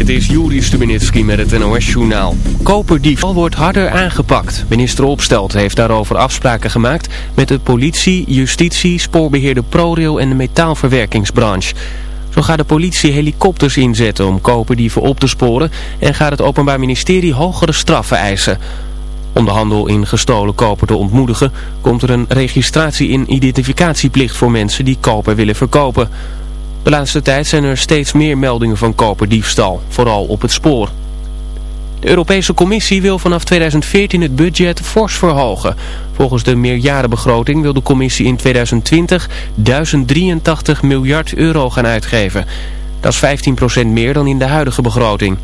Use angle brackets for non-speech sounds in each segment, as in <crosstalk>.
Dit is Juri Stubenitski met het NOS-journaal. Koperdiefstal wordt harder aangepakt. Minister Opstelt heeft daarover afspraken gemaakt met de politie, justitie, spoorbeheerder ProRail en de metaalverwerkingsbranche. Zo gaat de politie helikopters inzetten om koperdieven op te sporen en gaat het Openbaar Ministerie hogere straffen eisen. Om de handel in gestolen koper te ontmoedigen komt er een registratie in identificatieplicht voor mensen die koper willen verkopen. De laatste tijd zijn er steeds meer meldingen van koperdiefstal, vooral op het spoor. De Europese Commissie wil vanaf 2014 het budget fors verhogen. Volgens de meerjarenbegroting wil de Commissie in 2020 1083 miljard euro gaan uitgeven. Dat is 15% meer dan in de huidige begroting.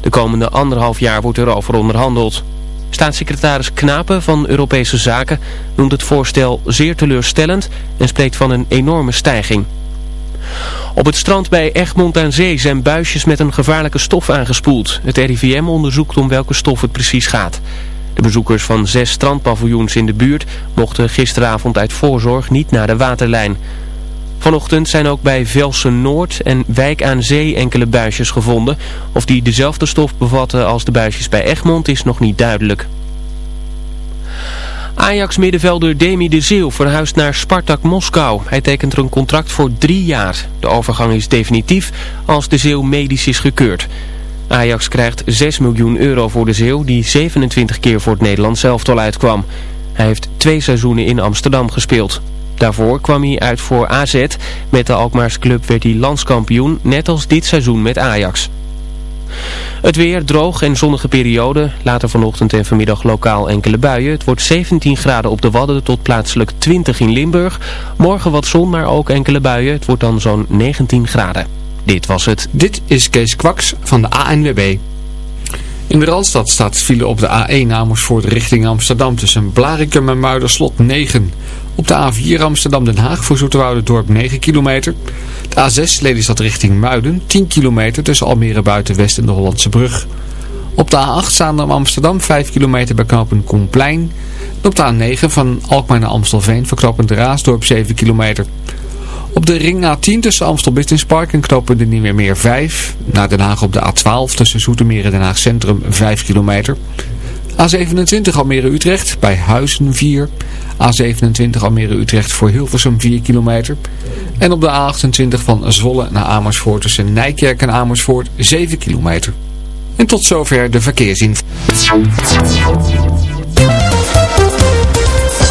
De komende anderhalf jaar wordt erover onderhandeld. Staatssecretaris Knapen van Europese Zaken noemt het voorstel zeer teleurstellend en spreekt van een enorme stijging. Op het strand bij Egmond aan Zee zijn buisjes met een gevaarlijke stof aangespoeld. Het RIVM onderzoekt om welke stof het precies gaat. De bezoekers van zes strandpaviljoens in de buurt mochten gisteravond uit voorzorg niet naar de waterlijn. Vanochtend zijn ook bij Velsen Noord en Wijk aan Zee enkele buisjes gevonden. Of die dezelfde stof bevatten als de buisjes bij Egmond is nog niet duidelijk. Ajax-middenvelder Demi de Zeeuw verhuist naar Spartak Moskou. Hij tekent er een contract voor drie jaar. De overgang is definitief als de Zeeuw medisch is gekeurd. Ajax krijgt 6 miljoen euro voor de Zeeuw die 27 keer voor het Nederlands zelftal uitkwam. Hij heeft twee seizoenen in Amsterdam gespeeld. Daarvoor kwam hij uit voor AZ. Met de Alkmaars club werd hij landskampioen, net als dit seizoen met Ajax. Het weer droog en zonnige periode. Later vanochtend en vanmiddag lokaal enkele buien. Het wordt 17 graden op de Wadden tot plaatselijk 20 in Limburg. Morgen wat zon, maar ook enkele buien. Het wordt dan zo'n 19 graden. Dit was het. Dit is Kees Kwaks van de ANWB. In de Randstad staat file op de A1 Amersfoort richting Amsterdam tussen Blarikum en Muiderslot 9. Op de A4 Amsterdam-Den Haag voor Dorp 9 kilometer. De A6 Lelystad richting Muiden 10 kilometer tussen Almere Buitenwest en de Hollandse Brug. Op de A8 Zaandam Amsterdam 5 kilometer bij knooppunt Koenplein. En op de A9 van Alkmaar naar Amstelveen voor knooppunt Raasdorp 7 kilometer. Op de ring A10 tussen Amstel Business Park en knooppunt de Nieuwemeer 5. Naar Den Haag op de A12 tussen Zoetermeer en Den Haag Centrum 5 kilometer. A27 Almere-Utrecht bij Huizen 4. A27 Almere-Utrecht voor Hilversum 4 kilometer. En op de A28 van Zwolle naar Amersfoort tussen Nijkerk en Amersfoort 7 kilometer. En tot zover de verkeersinformatie.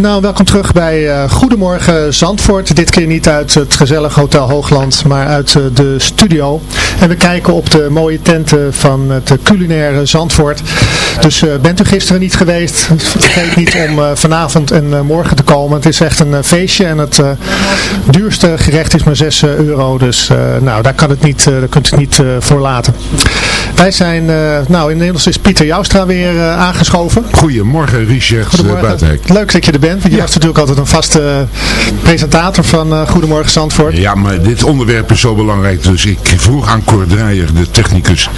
Nou, welkom terug bij uh, Goedemorgen Zandvoort. Dit keer niet uit het gezellig Hotel Hoogland, maar uit uh, de studio. En we kijken op de mooie tenten van het culinaire Zandvoort. Dus uh, bent u gisteren niet geweest, vergeet niet om vanavond en morgen te komen. Het is echt een feestje en het duurste gerecht is maar 6 euro. Dus nou, daar, kan het niet, daar kunt u het niet voor laten. Wij zijn, nou inmiddels is Pieter Joustra weer aangeschoven. Goedemorgen Richard Goedemorgen. Leuk dat je er bent, want je was natuurlijk altijd een vaste presentator van Goedemorgen Zandvoort. Ja, maar dit onderwerp is zo belangrijk, dus ik vroeg aan Cor Draaier, de technicus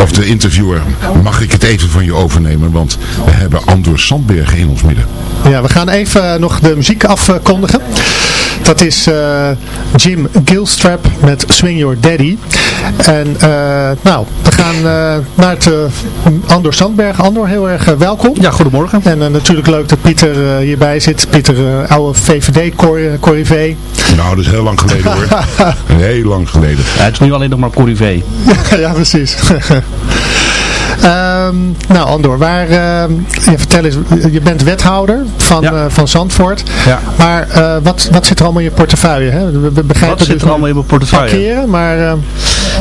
of de interviewer, mag ik het even van je overnemen, want we hebben Andor Sandbergen in ons midden. Ja, we gaan even nog de muziek afkondigen. Dat is uh, Jim Gilstrap met Swing Your Daddy. En uh, nou, we gaan uh, naar het Andor Sandberg. Andor, heel erg welkom. Ja, goedemorgen. En natuurlijk leuk dat Pieter hierbij zit. Pieter, oude VVD-corrivé. Nou, dat is heel lang geleden hoor. <laughs> heel lang geleden. Ja, het is nu alleen nog maar corrivé. <laughs> ja, precies. <laughs> Um, nou Andor, waar, uh, je, vertel eens, je bent wethouder van, ja. uh, van Zandvoort. Ja. Maar uh, wat, wat zit er allemaal in je portefeuille? Hè? We, we begrijpen wat zit er allemaal in mijn portefeuille? Parkeren, maar... Ehm,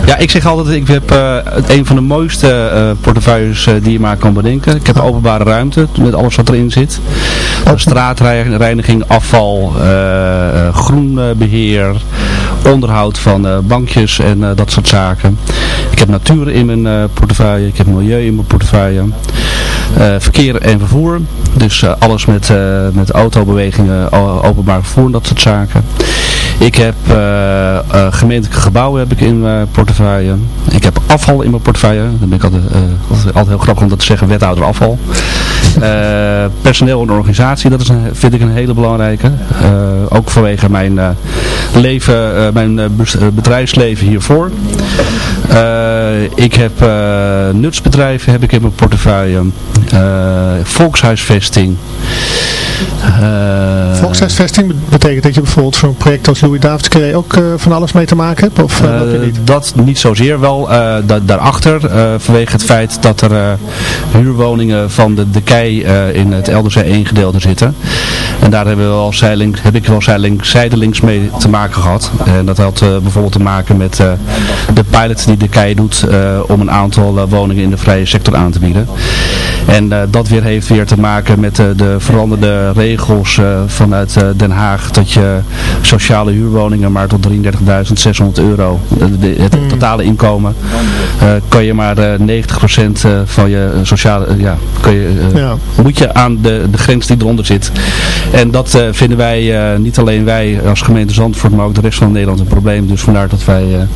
ja, ik zeg altijd, ik heb uh, een van de mooiste portefeuilles die je maar kan bedenken. Ik heb openbare ruimte, met alles wat erin zit. straatreiniging, afval, groenbeheer, onderhoud van bankjes en dat soort zaken. Ik heb natuur in mijn portefeuille, ik heb milieu in mijn portefeuille. verkeer en vervoer, dus alles met, met autobewegingen, openbaar vervoer en dat soort zaken. Ik heb uh, uh, gemeentelijke gebouwen heb ik in mijn portefeuille. Ik heb afval in mijn portefeuille. Dan ben ik altijd, uh, altijd heel grappig om dat te zeggen, wethouder afval. personeel en organisatie, dat is een, vind ik een hele belangrijke. ook vanwege mijn leven, mijn bedrijfsleven hiervoor. Ik heb nutsbedrijven heb ik in mijn portefeuille. volkshuisvesting. Uh, Volkshuisvesting betekent dat je bijvoorbeeld voor een project als Louis Davids ook uh, van alles mee te maken hebt? Of uh, dat niet? Dat niet zozeer wel. Da daarachter, vanwege het feit dat er huurwoningen van de, de Kei in het Elderzee 1 gedeelte zitten. En daar hebben we wel zeiling, heb ik wel zeiling, zijdelings mee te maken gehad. En dat had bijvoorbeeld te maken met de pilot die de Kei doet om een aantal woningen in de vrije sector aan te bieden. En dat weer heeft weer te maken met de veranderde regels uh, vanuit uh, Den Haag dat je sociale huurwoningen maar tot 33.600 euro, de, het mm. totale inkomen, kan je maar 90% van je sociale, ja, kan je, ja. moet je aan de, de grens die eronder zit. En dat vinden wij, niet alleen wij als gemeente Zandvoort, maar ook de rest van Nederland een probleem. Dus vandaar dat wij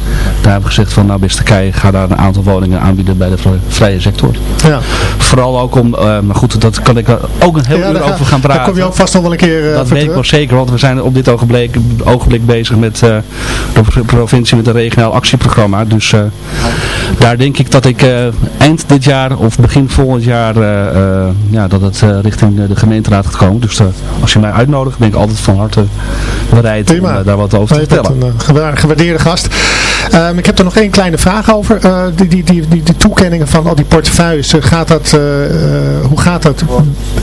daar hebben gezegd van nou beste Kei, ga daar een aantal woningen aanbieden bij de vrije sector. Ja. Vooral ook om, maar goed, dat kan ik ook een heel ja, uur over gaan praten. Daar kom je ook vast nog wel een keer uh, Dat weet ik wel zeker, want we zijn op dit ogenblik, ogenblik bezig met uh, de provincie met een regionaal actieprogramma. Dus uh, daar denk ik dat ik eind dit jaar of begin volgend jaar ja, dat het richting de gemeenteraad gaat komen. Dus als je mij uitnodigt ben ik altijd van harte bereid Prima. om daar wat over te vertellen. Een gewaardeerde gast. Um, ik heb er nog één kleine vraag over. Uh, die, die, die, die, die toekenningen van al die portefeuilles, gaat dat, uh, hoe gaat dat?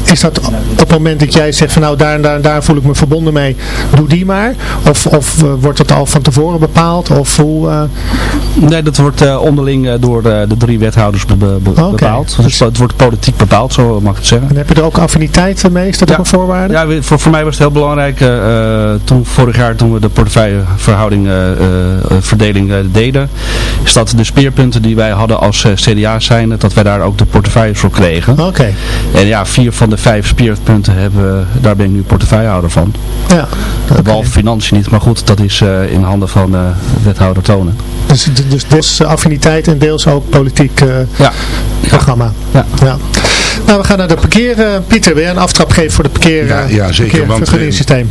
Is dat op het moment dat jij zegt van nou daar en daar en daar voel ik me verbonden mee, doe die maar? Of, of uh, wordt dat al van tevoren bepaald? Of hoe, Nee, dat wordt onderling door de drie wethouders be be okay. bepaald. Dus het wordt politiek bepaald, zo mag ik het zeggen. En heb je er ook affiniteit mee? Is dat ja. ook een voorwaarde? Ja, voor, voor mij was het heel belangrijk toen vorig jaar toen we de portefeuilleverhouding verdeling deden, is dat de speerpunten die wij hadden als CDA zijn, dat wij daar ook de portefeuilles voor kregen. Oké. En ja, vier van de vijf speerpunten hebben, daar ben ik nu portefeuillehouder van. Ja. Okay. Behalve financiën niet, maar goed, dat is uh, in handen van uh, wethouder Tonen. Dus, dus deels affiniteit en deels ook politiek uh, ja. programma. Ja. ja. Nou, we gaan naar de parkeer. Pieter, wil jij een aftrap geven voor de parkeer, ja, ja, zeker, vergunningssysteem?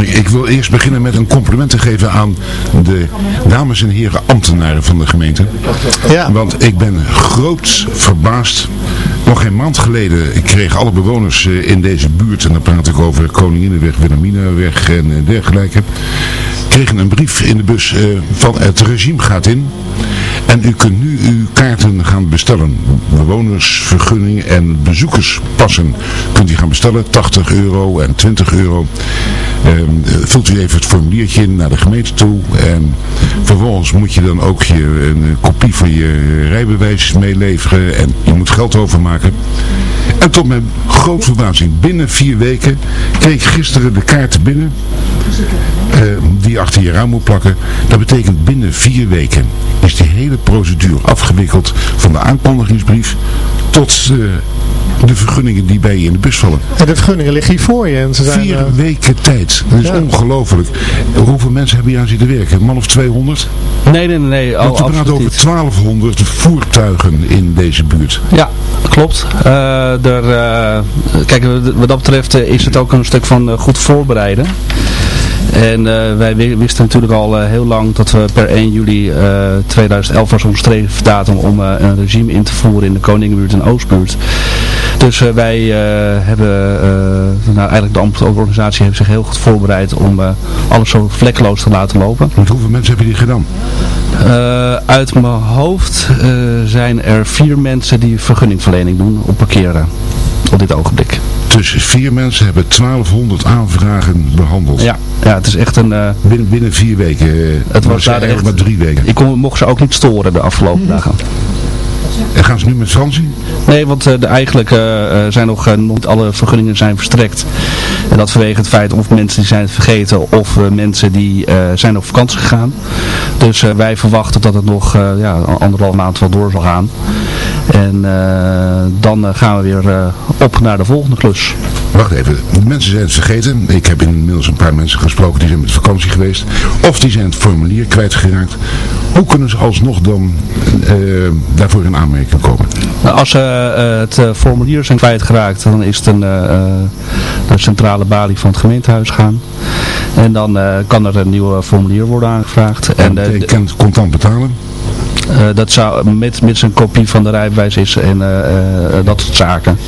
Ik wil eerst beginnen met een compliment te geven aan de dames en heren ambtenaren van de gemeente. Ja. Want ik ben groot verbaasd. Nog geen maand geleden kregen alle bewoners in deze buurt, en dan praat ik over Koninginnenweg, Wilhelminaweg en dergelijke, kregen een brief in de bus van het regime gaat in. En u kunt nu uw kaarten gaan bestellen. Bewonersvergunning en bezoekerspassen kunt u gaan bestellen. 80 euro en 20 euro. Ehm, vult u even het formuliertje in naar de gemeente toe. En vervolgens moet je dan ook je, een kopie van je rijbewijs meeleveren. En je moet geld overmaken. En tot mijn groot verbazing, binnen vier weken kreeg gisteren de kaarten binnen. eh, die achter je raam moet plakken. Dat betekent binnen vier weken is die hele procedure afgewikkeld. Van de aankondigingsbrief tot eh, de vergunningen die bij je in de bus vallen. En de vergunningen liggen hier voor je. En ze zijn, Vier eh, weken tijd. Dat is Ja. ongelooflijk. Hoeveel mensen hebben hier aan zitten werken? Een man of 200? Nee, nee, nee. nee. Oh, Want we praten absoluut over niet. 1200 voertuigen in deze buurt. Ja, klopt. Eh, er, eh, kijk, wat dat betreft is het ook een stuk van goed voorbereiden. En eh, wij wi- wisten natuurlijk al eh, heel lang dat we per 1 juli eh, 2011 was ons streefdatum om eh, een regime in te voeren in de Koningenbuurt en Oostbuurt. Dus eh, wij eh, hebben, eh, nou eigenlijk de ambtelijke organisatie heeft zich heel goed voorbereid om eh, alles zo vlekkeloos te laten lopen. Met hoeveel mensen hebben die gedaan? Eh, uit mijn hoofd eh, zijn er vier mensen die vergunningverlening doen op parkeren. Op dit ogenblik. Dus vier mensen hebben 1200 aanvragen behandeld. Ja, ja het is echt een... eh, Binnen, binnen vier weken. Het was daar eigenlijk echt- maar drie weken. ik kon, mocht ze ook niet storen de afgelopen dagen. En gaan ze nu met vakantie? Nee, want eh, de, eigenlijk eh, zijn nog eh, niet alle vergunningen zijn verstrekt. En dat vanwege het feit of mensen die zijn het vergeten of eh, mensen die eh, zijn op vakantie gegaan. Dus eh, wij verwachten dat het nog eh, ja, anderhalf maand wel door zal gaan. En eh, dan eh, gaan we weer eh, op naar de volgende klus. Wacht even, de mensen zijn het vergeten. Ik heb inmiddels een paar mensen gesproken die zijn met vakantie geweest. Of die zijn het formulier kwijtgeraakt. Hoe kunnen ze alsnog dan daarvoor in aanmerking komen? Nou, Als ze het formulier zijn kwijtgeraakt, dan is het een, naar de centrale balie van het gemeentehuis gaan. En dan kan er een nieuw formulier worden aangevraagd. En En kent contant betalen. Eh, dat zou met, met zijn kopie van de rijbewijs is en eh, eh, dat soort zaken.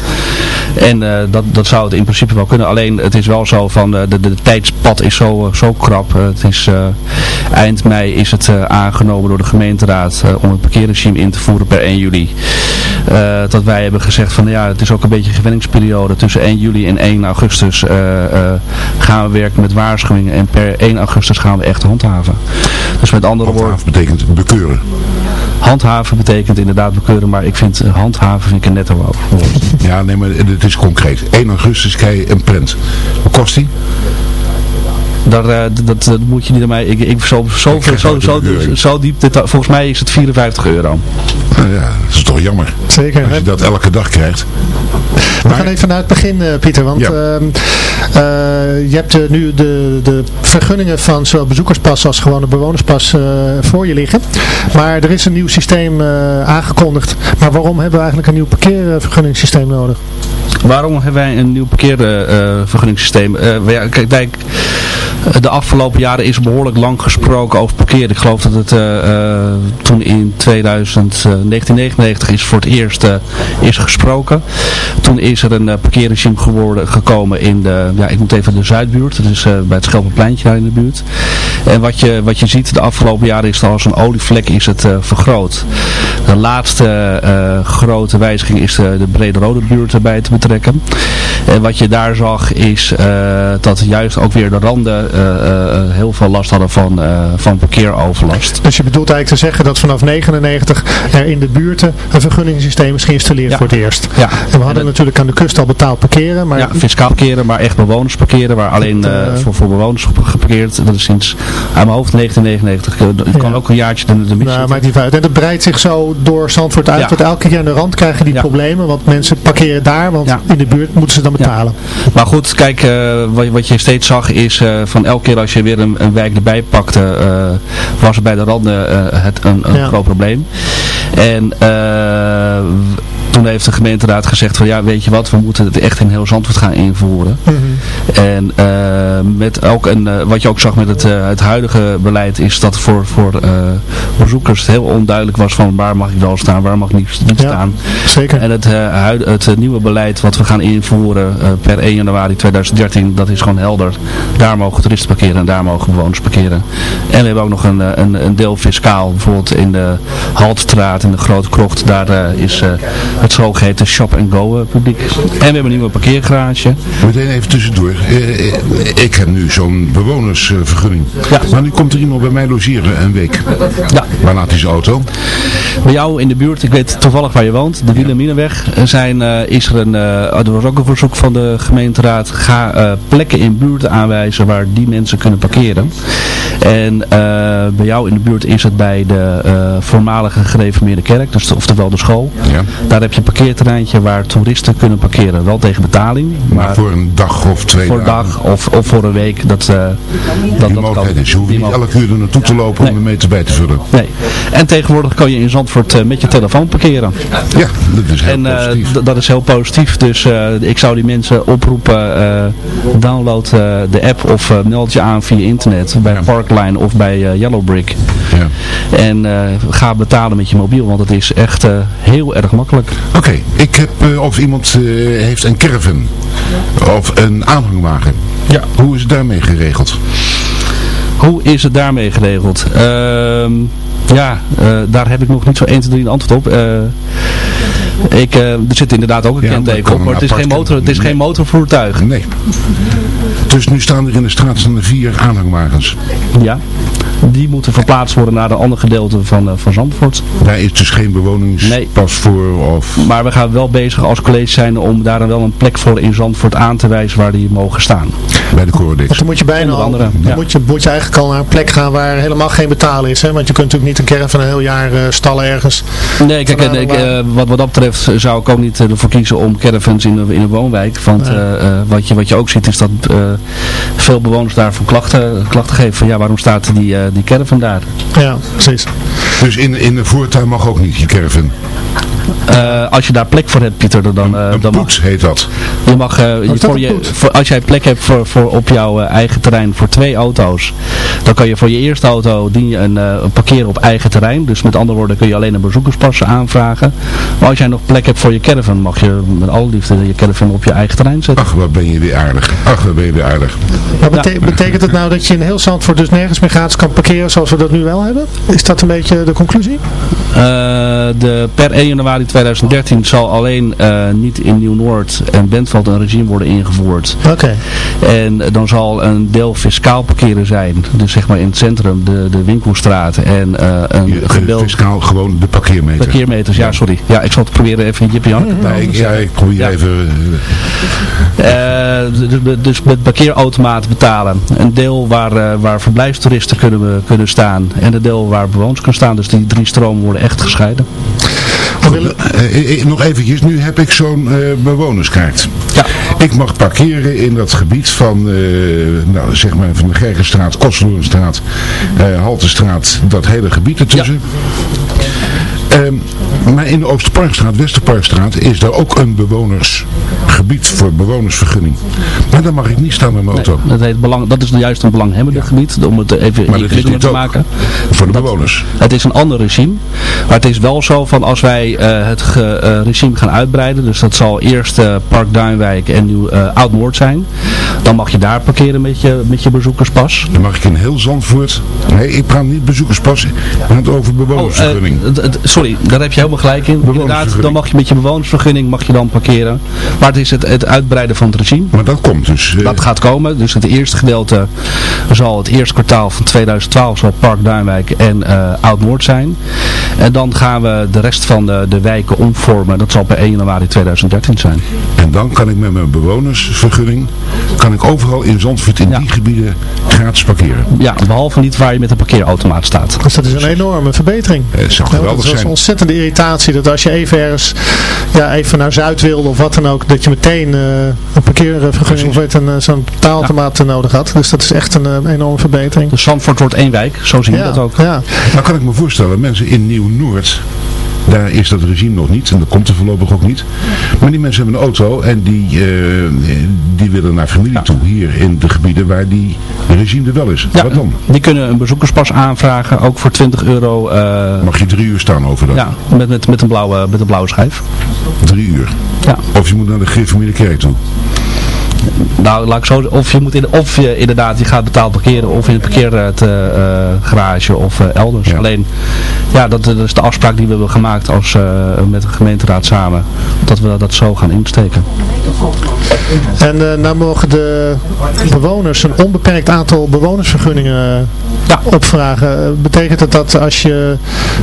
En dat, dat zou het in principe wel kunnen. Alleen het is wel zo van eh, de, de, tijdspad is zo, zo krap. Het is, eind mei is het aangenomen door de gemeenteraad om een parkeerregime in te voeren per 1 juli. Dat wij hebben gezegd van ja, het is ook een beetje een gewenningsperiode. Tussen 1 juli en 1 augustus gaan we werken met waarschuwingen. En per 1 augustus gaan we echt handhaven. Dus met andere woorden, betekent bekeuren. Handhaven betekent inderdaad bekeuren. Maar ik vind eh, handhaven vind ik een netto woord. Ja, nee, maar het is concreet. 1 augustus krijg je een prent. Wat kost die? Daar, eh, dat, dat moet je niet aan mij. Ik, ik, zo, zo, Ik krijg zo, diep. Dit, volgens mij is het 54 euro. Nou ja, dat is toch jammer. Zeker. Als je dat elke dag krijgt. We gaan even naar het begin, eh, Pieter. Want Ja. ehm, eh, je hebt nu de, de vergunningen van zowel bezoekerspas als gewone bewonerspas eh, voor je liggen. Maar er is een nieuw systeem eh, aangekondigd. Maar waarom hebben we eigenlijk een nieuw parkeervergunningssysteem nodig? Waarom hebben wij een nieuw parkeervergunningssysteem? Eh ja, kijk, kijk, de afgelopen jaren is behoorlijk lang gesproken over parkeren. Ik geloof dat het eh, eh, toen in 2000, eh, 1999 is voor het eerst eh, is gesproken. Toen is er een eh, parkeerregime geworden, gekomen in de, ja, ik moet even de Zuidbuurt. Dat is eh, bij het Schelpenpleintje in de buurt. En wat je, wat je ziet de afgelopen jaren is dat als een olievlek is het eh, vergroot. De laatste eh, grote wijziging is de, de Brede Rode buurt erbij te betrekken. En wat je daar zag is eh, dat juist ook weer de randen eh, heel veel last hadden van, van parkeeroverlast. Dus je bedoelt eigenlijk te zeggen dat vanaf 99 er in de buurten een vergunningssysteem is geïnstalleerd Ja. voor het eerst. Ja. En we hadden natuurlijk aan de kust al betaald parkeren. Maar Ja, fiscaal parkeren, maar echt bewoners parkeren, waar alleen Dat, voor, voor bewoners gep- geparkeerd. Dat is sinds aan mijn hoofd 1999. Het kan Ja. ook een jaartje de, de mis Nou, maakt niet uit. En dat breidt zich zo door Zandvoort uit. Want elke keer aan de rand krijgen die problemen. Want mensen parkeren daar, want in de buurt moeten ze dan betalen. Maar goed, kijk, eh, wat, wat je steeds zag is eh, van elke keer als je weer een, een wijk erbij pakte, eh, was er bij de randen het een, een groot probleem. En toen heeft de gemeenteraad gezegd van ja, weet je wat, we moeten het echt in heel Zandvoort gaan invoeren. En eh, met ook een, eh, wat je ook zag met het, eh, het huidige beleid is dat voor, voor, bezoekers het heel onduidelijk was van waar mag ik wel staan, waar mag ik niet, niet Ja, staan. Zeker. En het, huid- het nieuwe beleid wat we gaan invoeren per 1 januari 2013, dat is gewoon helder. Daar mogen toeristen parkeren en daar mogen bewoners parkeren. En we hebben ook nog een, een, een deel fiscaal, bijvoorbeeld in de Haltstraat, in de Grote Krocht. Daar is het zogeheten shop-and-go eh, publiek. En we hebben een nieuwe parkeergarage. Meteen even tussendoor. Eh, eh, ik heb nu zo'n bewonersvergunning. Ja. Maar nu komt er iemand bij mij logeren een week. Ja. Waar laat hij zijn auto? Bij jou in de buurt, ik weet toevallig waar je woont, de Wilhelminenweg, zijn, is er een, eh, er was ook een verzoek van de gemeenteraad, ga plekken in buurten aanwijzen waar die mensen kunnen parkeren. En bij jou in de buurt is het bij de voormalige gereformeerde kerk, dus oftewel de school. Ja. Daar heb je een parkeerterreintje waar toeristen kunnen parkeren, wel tegen betaling, Maar maar voor een dag of twee voor een dag of, of voor een week, dat, eh, dat, Die dat mogelijkheid kan. is. Je hoeft niet elke uur er naartoe te lopen Nee. om een meter bij te vullen. Nee. En tegenwoordig kan je in Zandvoort eh, met je telefoon parkeren. Ja, dat is heel En eh, positief. dat is heel positief. Dus ik zou die mensen oproepen, download de app of meld je aan via internet bij Ja. Parkline of bij eh, Yellowbrick. ja. En ga betalen met je mobiel, want het is echt heel erg makkelijk. Oké, ik heb eh, of iemand eh, heeft een caravan of een aanhangwagen. Ja. Hoe is het daarmee geregeld? Hoe is het daarmee geregeld? Ehm, ja, eh, daar heb ik nog niet zo 1, 2, 3 een antwoord op. Ik, er zit inderdaad ook een Ja, kenteken op, maar het is, geen motor, het is nee. geen motorvoertuig. Nee. Dus nu staan er in de straat staan er vier aanhangwagens. Ja. Die moeten verplaatst worden naar een ander gedeelte van, eh, van Zandvoort. Daar is dus geen bewoningspas voor of... Maar we gaan wel bezig als college zijn om daar dan wel een plek voor in Zandvoort aan te wijzen waar die mogen staan. Bij de Corodix. Want dan moet je bijna al, andere, dan ja. moet, je, moet je eigenlijk al naar een plek gaan waar helemaal geen betalen is. Hè? Want je kunt natuurlijk niet een caravan een heel jaar eh, stallen ergens. Nee, kijk, en ik, eh, wat, wat dat betreft zou ik ook niet eh, ervoor kiezen om caravans in een, in een woonwijk. Want Nee. eh, eh, wat, je, wat je ook ziet is dat eh, veel bewoners daarvan klachten, klachten geven. Van ja, waarom staat die, die caravan daar? Ja, precies. Dus in, in de voortuin mag ook niet je caravan. Eh, als je daar plek voor hebt, Pieter, dan, eh, een dan mag heet dat. Je mag, eh, je- dat voor je, voor, als jij plek hebt voor, voor op jouw eh, eigen terrein voor twee auto's, dan kan je voor je eerste auto dien je een, eh, parkeren op eigen terrein. Dus met andere woorden kun je alleen een bezoekerspas aanvragen. Maar als jij nog plek hebt voor je caravan, mag je met alle liefde je caravan op je eigen terrein zetten. Ach, wat ben je weer aardig. Ach, wat ben je weer aardig. Maar bete- betekent het nou dat je in heel Zandvoort dus nergens meer gratis kan parkeren zoals we dat nu wel hebben? Is dat een beetje de conclusie? Eh, de, per 1 januari 2013 zal alleen eh, niet in Nieuw-Noord en Bentveld een regime worden ingevoerd. Oké. En dan zal een deel fiscaal parkeren zijn. Dus zeg maar in het centrum, de, de winkelstraat en eh, een Je, gedeelte... fiscaal gewoon de parkeermeter. Parkeermeters, ja sorry. Ja, ik zal het proberen even Jip en Janneke te Nee, ik, ja, ik probeer Ja. even... eh, Eh, dus met parkeerautomaat betalen. Een deel waar, eh, waar verblijfstoeristen kunnen, kunnen staan. En een deel waar bewoners kunnen staan. Dus die drie stromen worden echt gescheiden. Willen- eh, eh, nog eventjes, nu heb ik zo'n eh, bewonerskaart. Ja. Ik mag parkeren in dat gebied van, eh, nou, zeg maar van de Gerkenstraat, Kostlorenstraat, eh Haltestraat, dat hele gebied ertussen. Ehm, maar in de Oosterparkstraat, Westerparkstraat is daar ook een bewonersgebied voor bewonersvergunning. Maar daar mag ik niet staan met mijn auto. Dat, heet belang, dat is juist een belanghebbende gebied. Om het even ingewikkelder te maken. Voor de bewoners. Het is een ander regime. Maar het is wel zo van als wij eh, het ge- eh, regime gaan uitbreiden. Dus dat zal eerst eh, Park Duinwijk en nieuw eh, Oud-Noord zijn. Dan mag je daar parkeren met je, met je bezoekerspas. Dan mag ik in heel Zandvoort. Nee, ik praat niet bezoekerspas. Ik praat over Oh, eh, bewonersvergunning. d- d- sorry, daar heb je helemaal gelijk in. Inderdaad, dan mag je met je bewonersvergunning mag je dan parkeren. Maar het is het, het uitbreiden van het regime. maar dat komt dus. eh, Dat gaat komen. Dus het eerste gedeelte zal het eerste kwartaal van 2012 zal Park Duinwijk en eh, Oud-Noord zijn. En dan gaan we de rest van de, de wijken omvormen. Dat zal per 1 januari 2013 zijn. En dan kan ik met mijn bewonersvergunning, kan ik overal in Zandvoort in Ja. die gebieden gratis parkeren. Ja, behalve niet waar je met een parkeerautomaat staat. Dus dat is een enorme verbetering. Eh, Het zou geweldig zijn. Ontzettende irritatie dat als je even ergens, ja, even naar Zuid wilde of wat dan ook, dat je meteen eh, een parkeervergunning of weet, een, eh, zo'n betaalautomaat eh, nodig had. Dus dat is echt een eh, enorme verbetering. Dus Zandvoort wordt één wijk, zo zien we Ja, dat ook. ja. Nou kan ik me voorstellen, mensen in Nieuw-Noord, Daar is dat regime nog niet en dat komt er voorlopig ook niet. Maar die mensen hebben een auto en die, eh, die willen naar familie toe. Hier in de gebieden waar die regime er wel is. Ja, Wat dan? die kunnen een bezoekerspas aanvragen, ook voor 20 euro. eh, Mag je drie uur staan overdag? ja, met, met, met, een blauwe, met een blauwe schijf. Drie uur. Ja. Of je moet naar de gereformeerde kerk toe. Nou, laat ik zo of je, moet in, of je inderdaad je gaat betaald parkeren of in het parkeergarage of eh, elders. Ja. Alleen, ja, dat, dat is de afspraak die we hebben gemaakt als, eh, met de gemeenteraad samen. Dat we dat zo gaan insteken. En eh, nou mogen de bewoners een onbeperkt aantal bewonersvergunningen Ja. opvragen. Eh, Betekent het dat als je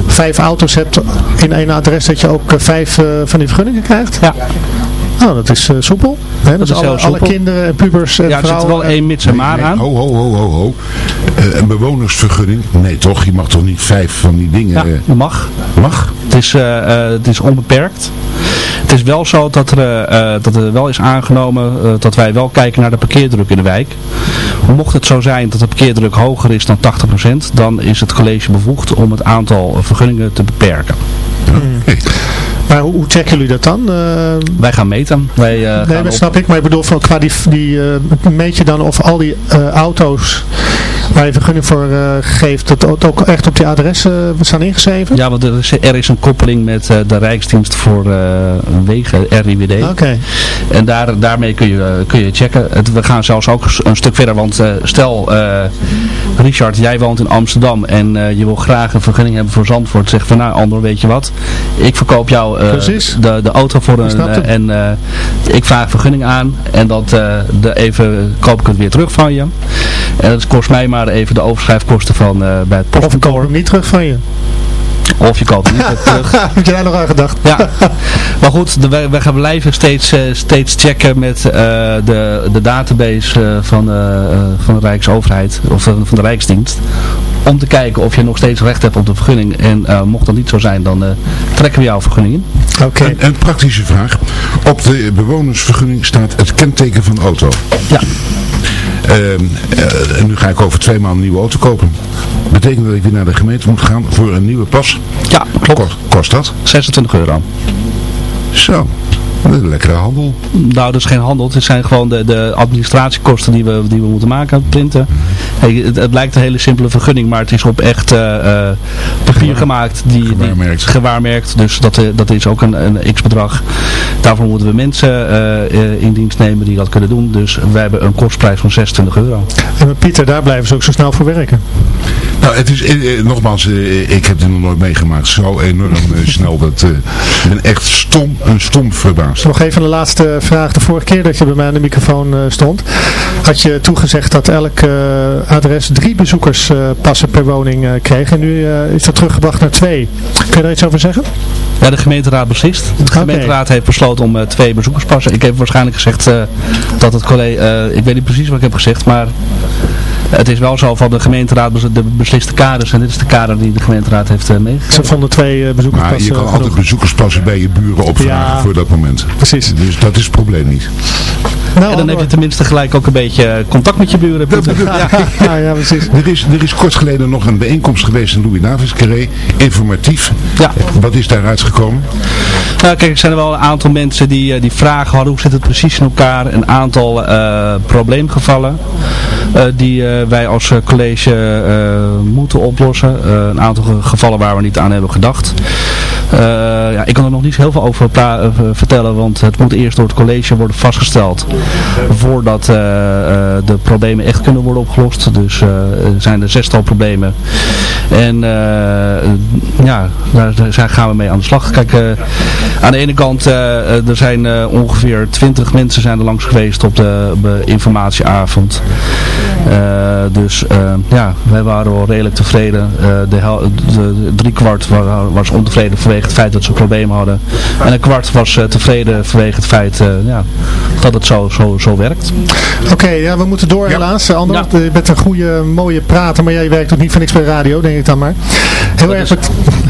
vijf auto's hebt in één adres, dat je ook eh, vijf eh, van die vergunningen krijgt? Ja. Nou, dat is eh, soepel. Hè? Dat, is is alle, alle kinderen en pubers en Ja, er zit vrouwen. wel één mits en maar aan. Ho, ho, ho, ho, ho. Eh, een bewonersvergunning? Nee toch, je mag toch niet vijf van die dingen... Ja, eh, dat mag. mag? Het is, eh, eh, het is onbeperkt. Het is wel zo dat er, dat er wel is aangenomen eh, dat wij wel kijken naar de parkeerdruk in de wijk. Mocht het zo zijn dat de parkeerdruk hoger is dan 80%, dan is het college bevoegd om het aantal vergunningen te beperken. Maar hoe, hoe checken jullie dat dan? Eh, Wij gaan meten. Wij, eh, nee, gaan dat op- snap ik. Maar ik bedoel, van, qua die, die eh, meet je dan of al die auto's waar je vergunning voor geeft, dat ook- ook echt op die adressen staan ingeschreven? Ja, want er is, er is een koppeling met de Rijksdienst voor Wegen, RIWD. Oké. En daar, daarmee kun je, kun je checken. Het, we gaan zelfs ook een stuk verder, want stel Richard, jij woont in Amsterdam en je wil graag een vergunning hebben voor Zandvoort. Zeg van nou Andor, weet je wat, ik verkoop jou eh, de, de auto voor een en eh, ik vraag vergunning aan en dat eh, de even koop ik het weer terug van je. En dat kost mij maar even de overschrijfkosten van bij het Of ik koop postkantoor. hem niet terug van je. Of je koopt hem niet <laughs> terug. Heb je daar nog aan gedacht? Ja, <laughs> maar goed, de, wij, wij gaan blijven steeds, steeds checken met de, de database van, van de Rijksoverheid, of van, van de Rijksdienst. Om te kijken of je nog steeds recht hebt op de vergunning. En eh, mocht dat niet zo zijn, dan eh, trekken we jouw vergunning in. Oké. Een, een praktische vraag. Op de bewonersvergunning staat het kenteken van de auto. Ja, Ehm, eh, en nu ga ik over twee maanden een nieuwe auto kopen. Betekent dat ik weer naar de gemeente moet gaan voor een nieuwe pas? ja klopt. Kost, kost dat? 26 euro. Zo, een lekkere handel. Nou, dat is geen handel. Het zijn gewoon de, de administratiekosten die we, die we moeten maken, printen. Hey, het, het lijkt een hele simpele vergunning, maar het is op echt eh, eh, papier gemaakt. Die, Gewaarmerkt. Die, gewaarmerkt. Dus dat, eh, dat is ook een, een x-bedrag. Daarvoor moeten we mensen eh, eh, in dienst nemen die dat kunnen doen. Dus wij hebben een kostprijs van 26 euro. En Pieter, daar blijven ze ook zo snel voor werken. Nou, het is, eh, eh, nogmaals, eh, ik heb dit nog nooit meegemaakt. Zo enorm snel. Dat, eh, ben echt stom, een stom verbaasd. Nog even een laatste vraag. De vorige keer dat je bij mij aan de microfoon eh, stond, had je toegezegd dat elk eh, adres drie bezoekers eh, passen per woning kreeg. En nu is dat teruggebracht naar twee. Kun je daar iets over zeggen? Ja, de gemeenteraad beslist. De gemeenteraad heeft besloten om twee bezoekerspassen. Ik heb waarschijnlijk gezegd dat het college, eh, ik weet niet precies wat ik heb gezegd, maar het is wel zo van de gemeenteraad de besliste kaders en dit is de kader die de gemeenteraad heeft uh, meegegeven. Ze vonden twee uh, bezoekerspassen Maar je kan genoeg. altijd bezoekerspassen bij je buren opvragen Ja. voor dat moment. Precies. Dus dat is het probleem niet. Nou, En dan heb je tenminste gelijk ook een beetje eh, contact met je buren. <laughs> Ja, ja, ja, precies. Er is, er is kort geleden nog een bijeenkomst geweest in Louis Davids Carré. Informatief. Ja. Wat is daaruit gekomen? Nou, kijk, er zijn er wel een aantal mensen die, eh, die vragen hadden hoe zit het precies in elkaar. Een aantal eh, probleemgevallen eh, die eh, wij als eh, college eh, moeten oplossen. Eh, een aantal ge- gevallen waar we niet aan hebben gedacht. Eh, ja, ik kan er nog niet heel veel over eh, vertellen, want het moet eerst door het college worden vastgesteld voordat eh, eh, de problemen echt kunnen worden opgelost. Dus eh, er zijn er zestal problemen. En eh, ja, daar, gaan we mee aan de slag. Kijk, eh, aan de ene kant, eh, er zijn eh, ongeveer 20 mensen zijn er langs geweest op de informatieavond. Eh, dus eh, ja, wij waren wel redelijk tevreden. Eh, de, hel- de, de drie kwart wa- was ontevreden vanwege het feit dat ze problemen hadden. En een kwart was tevreden vanwege het feit eh, ja, dat het zo, zo, zo werkt. Oké, ja, we moeten door helaas. Ander, je bent een goede, mooie prater, maar jij werkt ook niet voor niks bij radio, denk ik dan maar. Heel, erg, <laughs>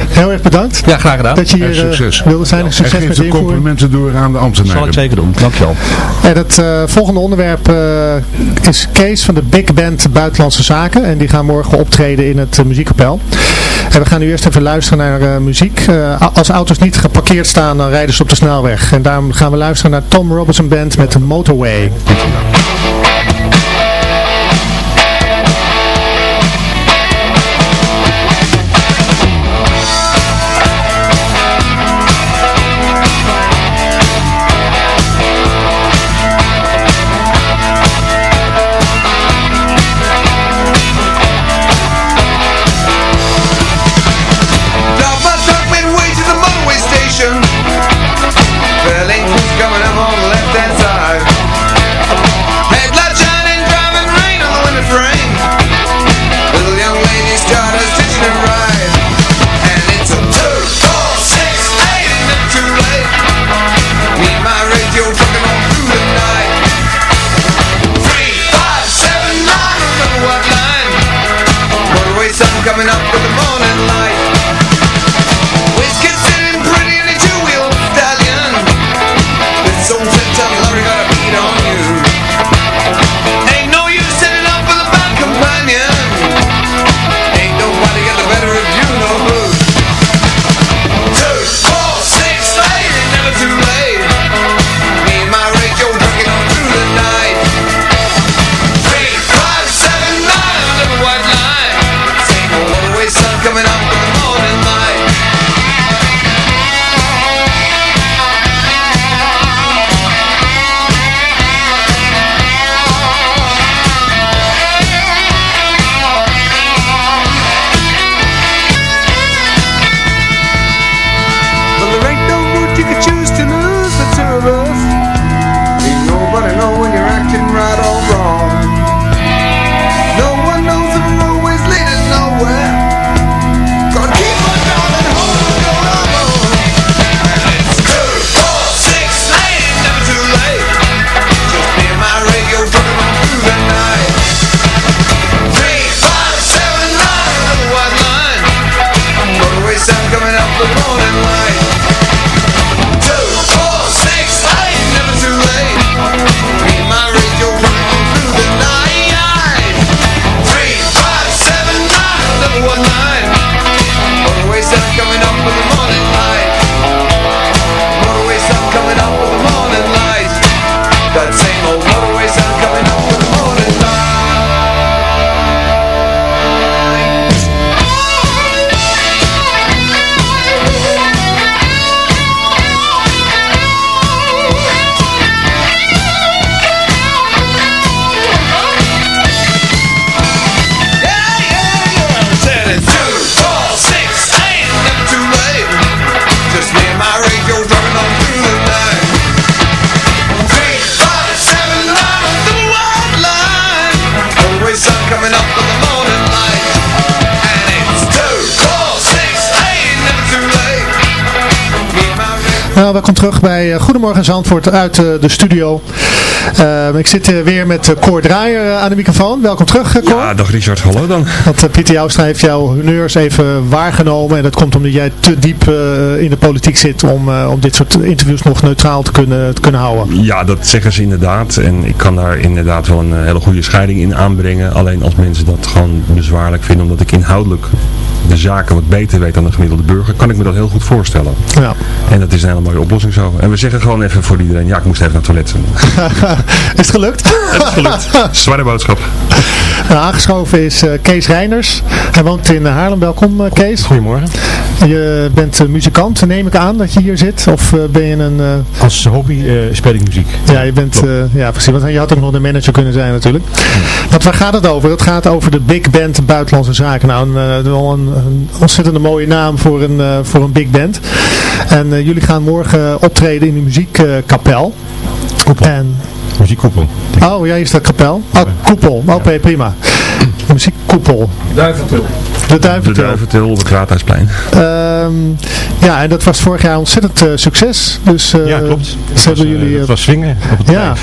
heel erg bedankt Ja, graag gedaan. dat je En hier eh, succes. wilde zijn. En Succes geef met de complimenten door aan de ambtenaren. zal ik zeker doen. Dankjewel. En het eh, volgende onderwerp eh, is Kees van de Big Band Buitenlandse Zaken. En die gaan morgen optreden in het muziekkapel. En we gaan nu eerst even luisteren naar muziek. als auto's niet geparkeerd staan, dan rijden ze op de snelweg. En daarom gaan we luisteren naar Tom Robinson Band met Motorway. Welkom terug bij eh, Goedemorgen Zandvoort uit eh, de studio. Uh, ik zit weer met Cor Draaier aan de microfoon. Welkom terug, Cor. Ja, dag Richard. Hallo dan. Want Pieter Joustra heeft jouw honneurs even waargenomen. En dat komt omdat jij te diep in de politiek zit om, om dit soort interviews nog neutraal te kunnen, te kunnen houden. Ja, dat zeggen ze inderdaad. En ik kan daar inderdaad wel een hele goede scheiding in aanbrengen. Alleen als mensen dat gewoon bezwaarlijk vinden, omdat ik inhoudelijk de zaken wat beter weet dan de gemiddelde burger, kan ik me dat heel goed voorstellen. Ja. En dat is een hele mooie oplossing zo. En we zeggen gewoon even voor iedereen, ja ik moest even naar het toilet. <laughs> is het gelukt? <laughs> het is gelukt. Zware boodschap. Nou, aangeschoven is uh, Kees Reiners. Hij woont in Haarlem. Welkom uh, Kees. Goedemorgen. Je bent muzikant, neem ik aan dat je hier zit? Of ben je een... Als hobby speel ik muziek. Ja, je bent, ja precies. Want je had ook nog de manager kunnen zijn natuurlijk. Want waar gaat het over? Het gaat over de Big Band Buitenlandse Zaken. Nou, een, wel een een ontzettende mooie naam voor een, uh, voor een big band. En uh, jullie gaan morgen optreden in de muziekkapel. En... Muziekkoepel. Oh, ja, hier is de kapel. Oh, koepel. Oké, okay, prima. Muziekkoepel. Duiventil. De Duiventil. De Duiventil op het Raadhuisplein. Um, ja, en dat was vorig jaar ontzettend uh, succes. Dus, uh, ja, klopt. Dus hebben was, jullie, uh, het was swingen op het ja.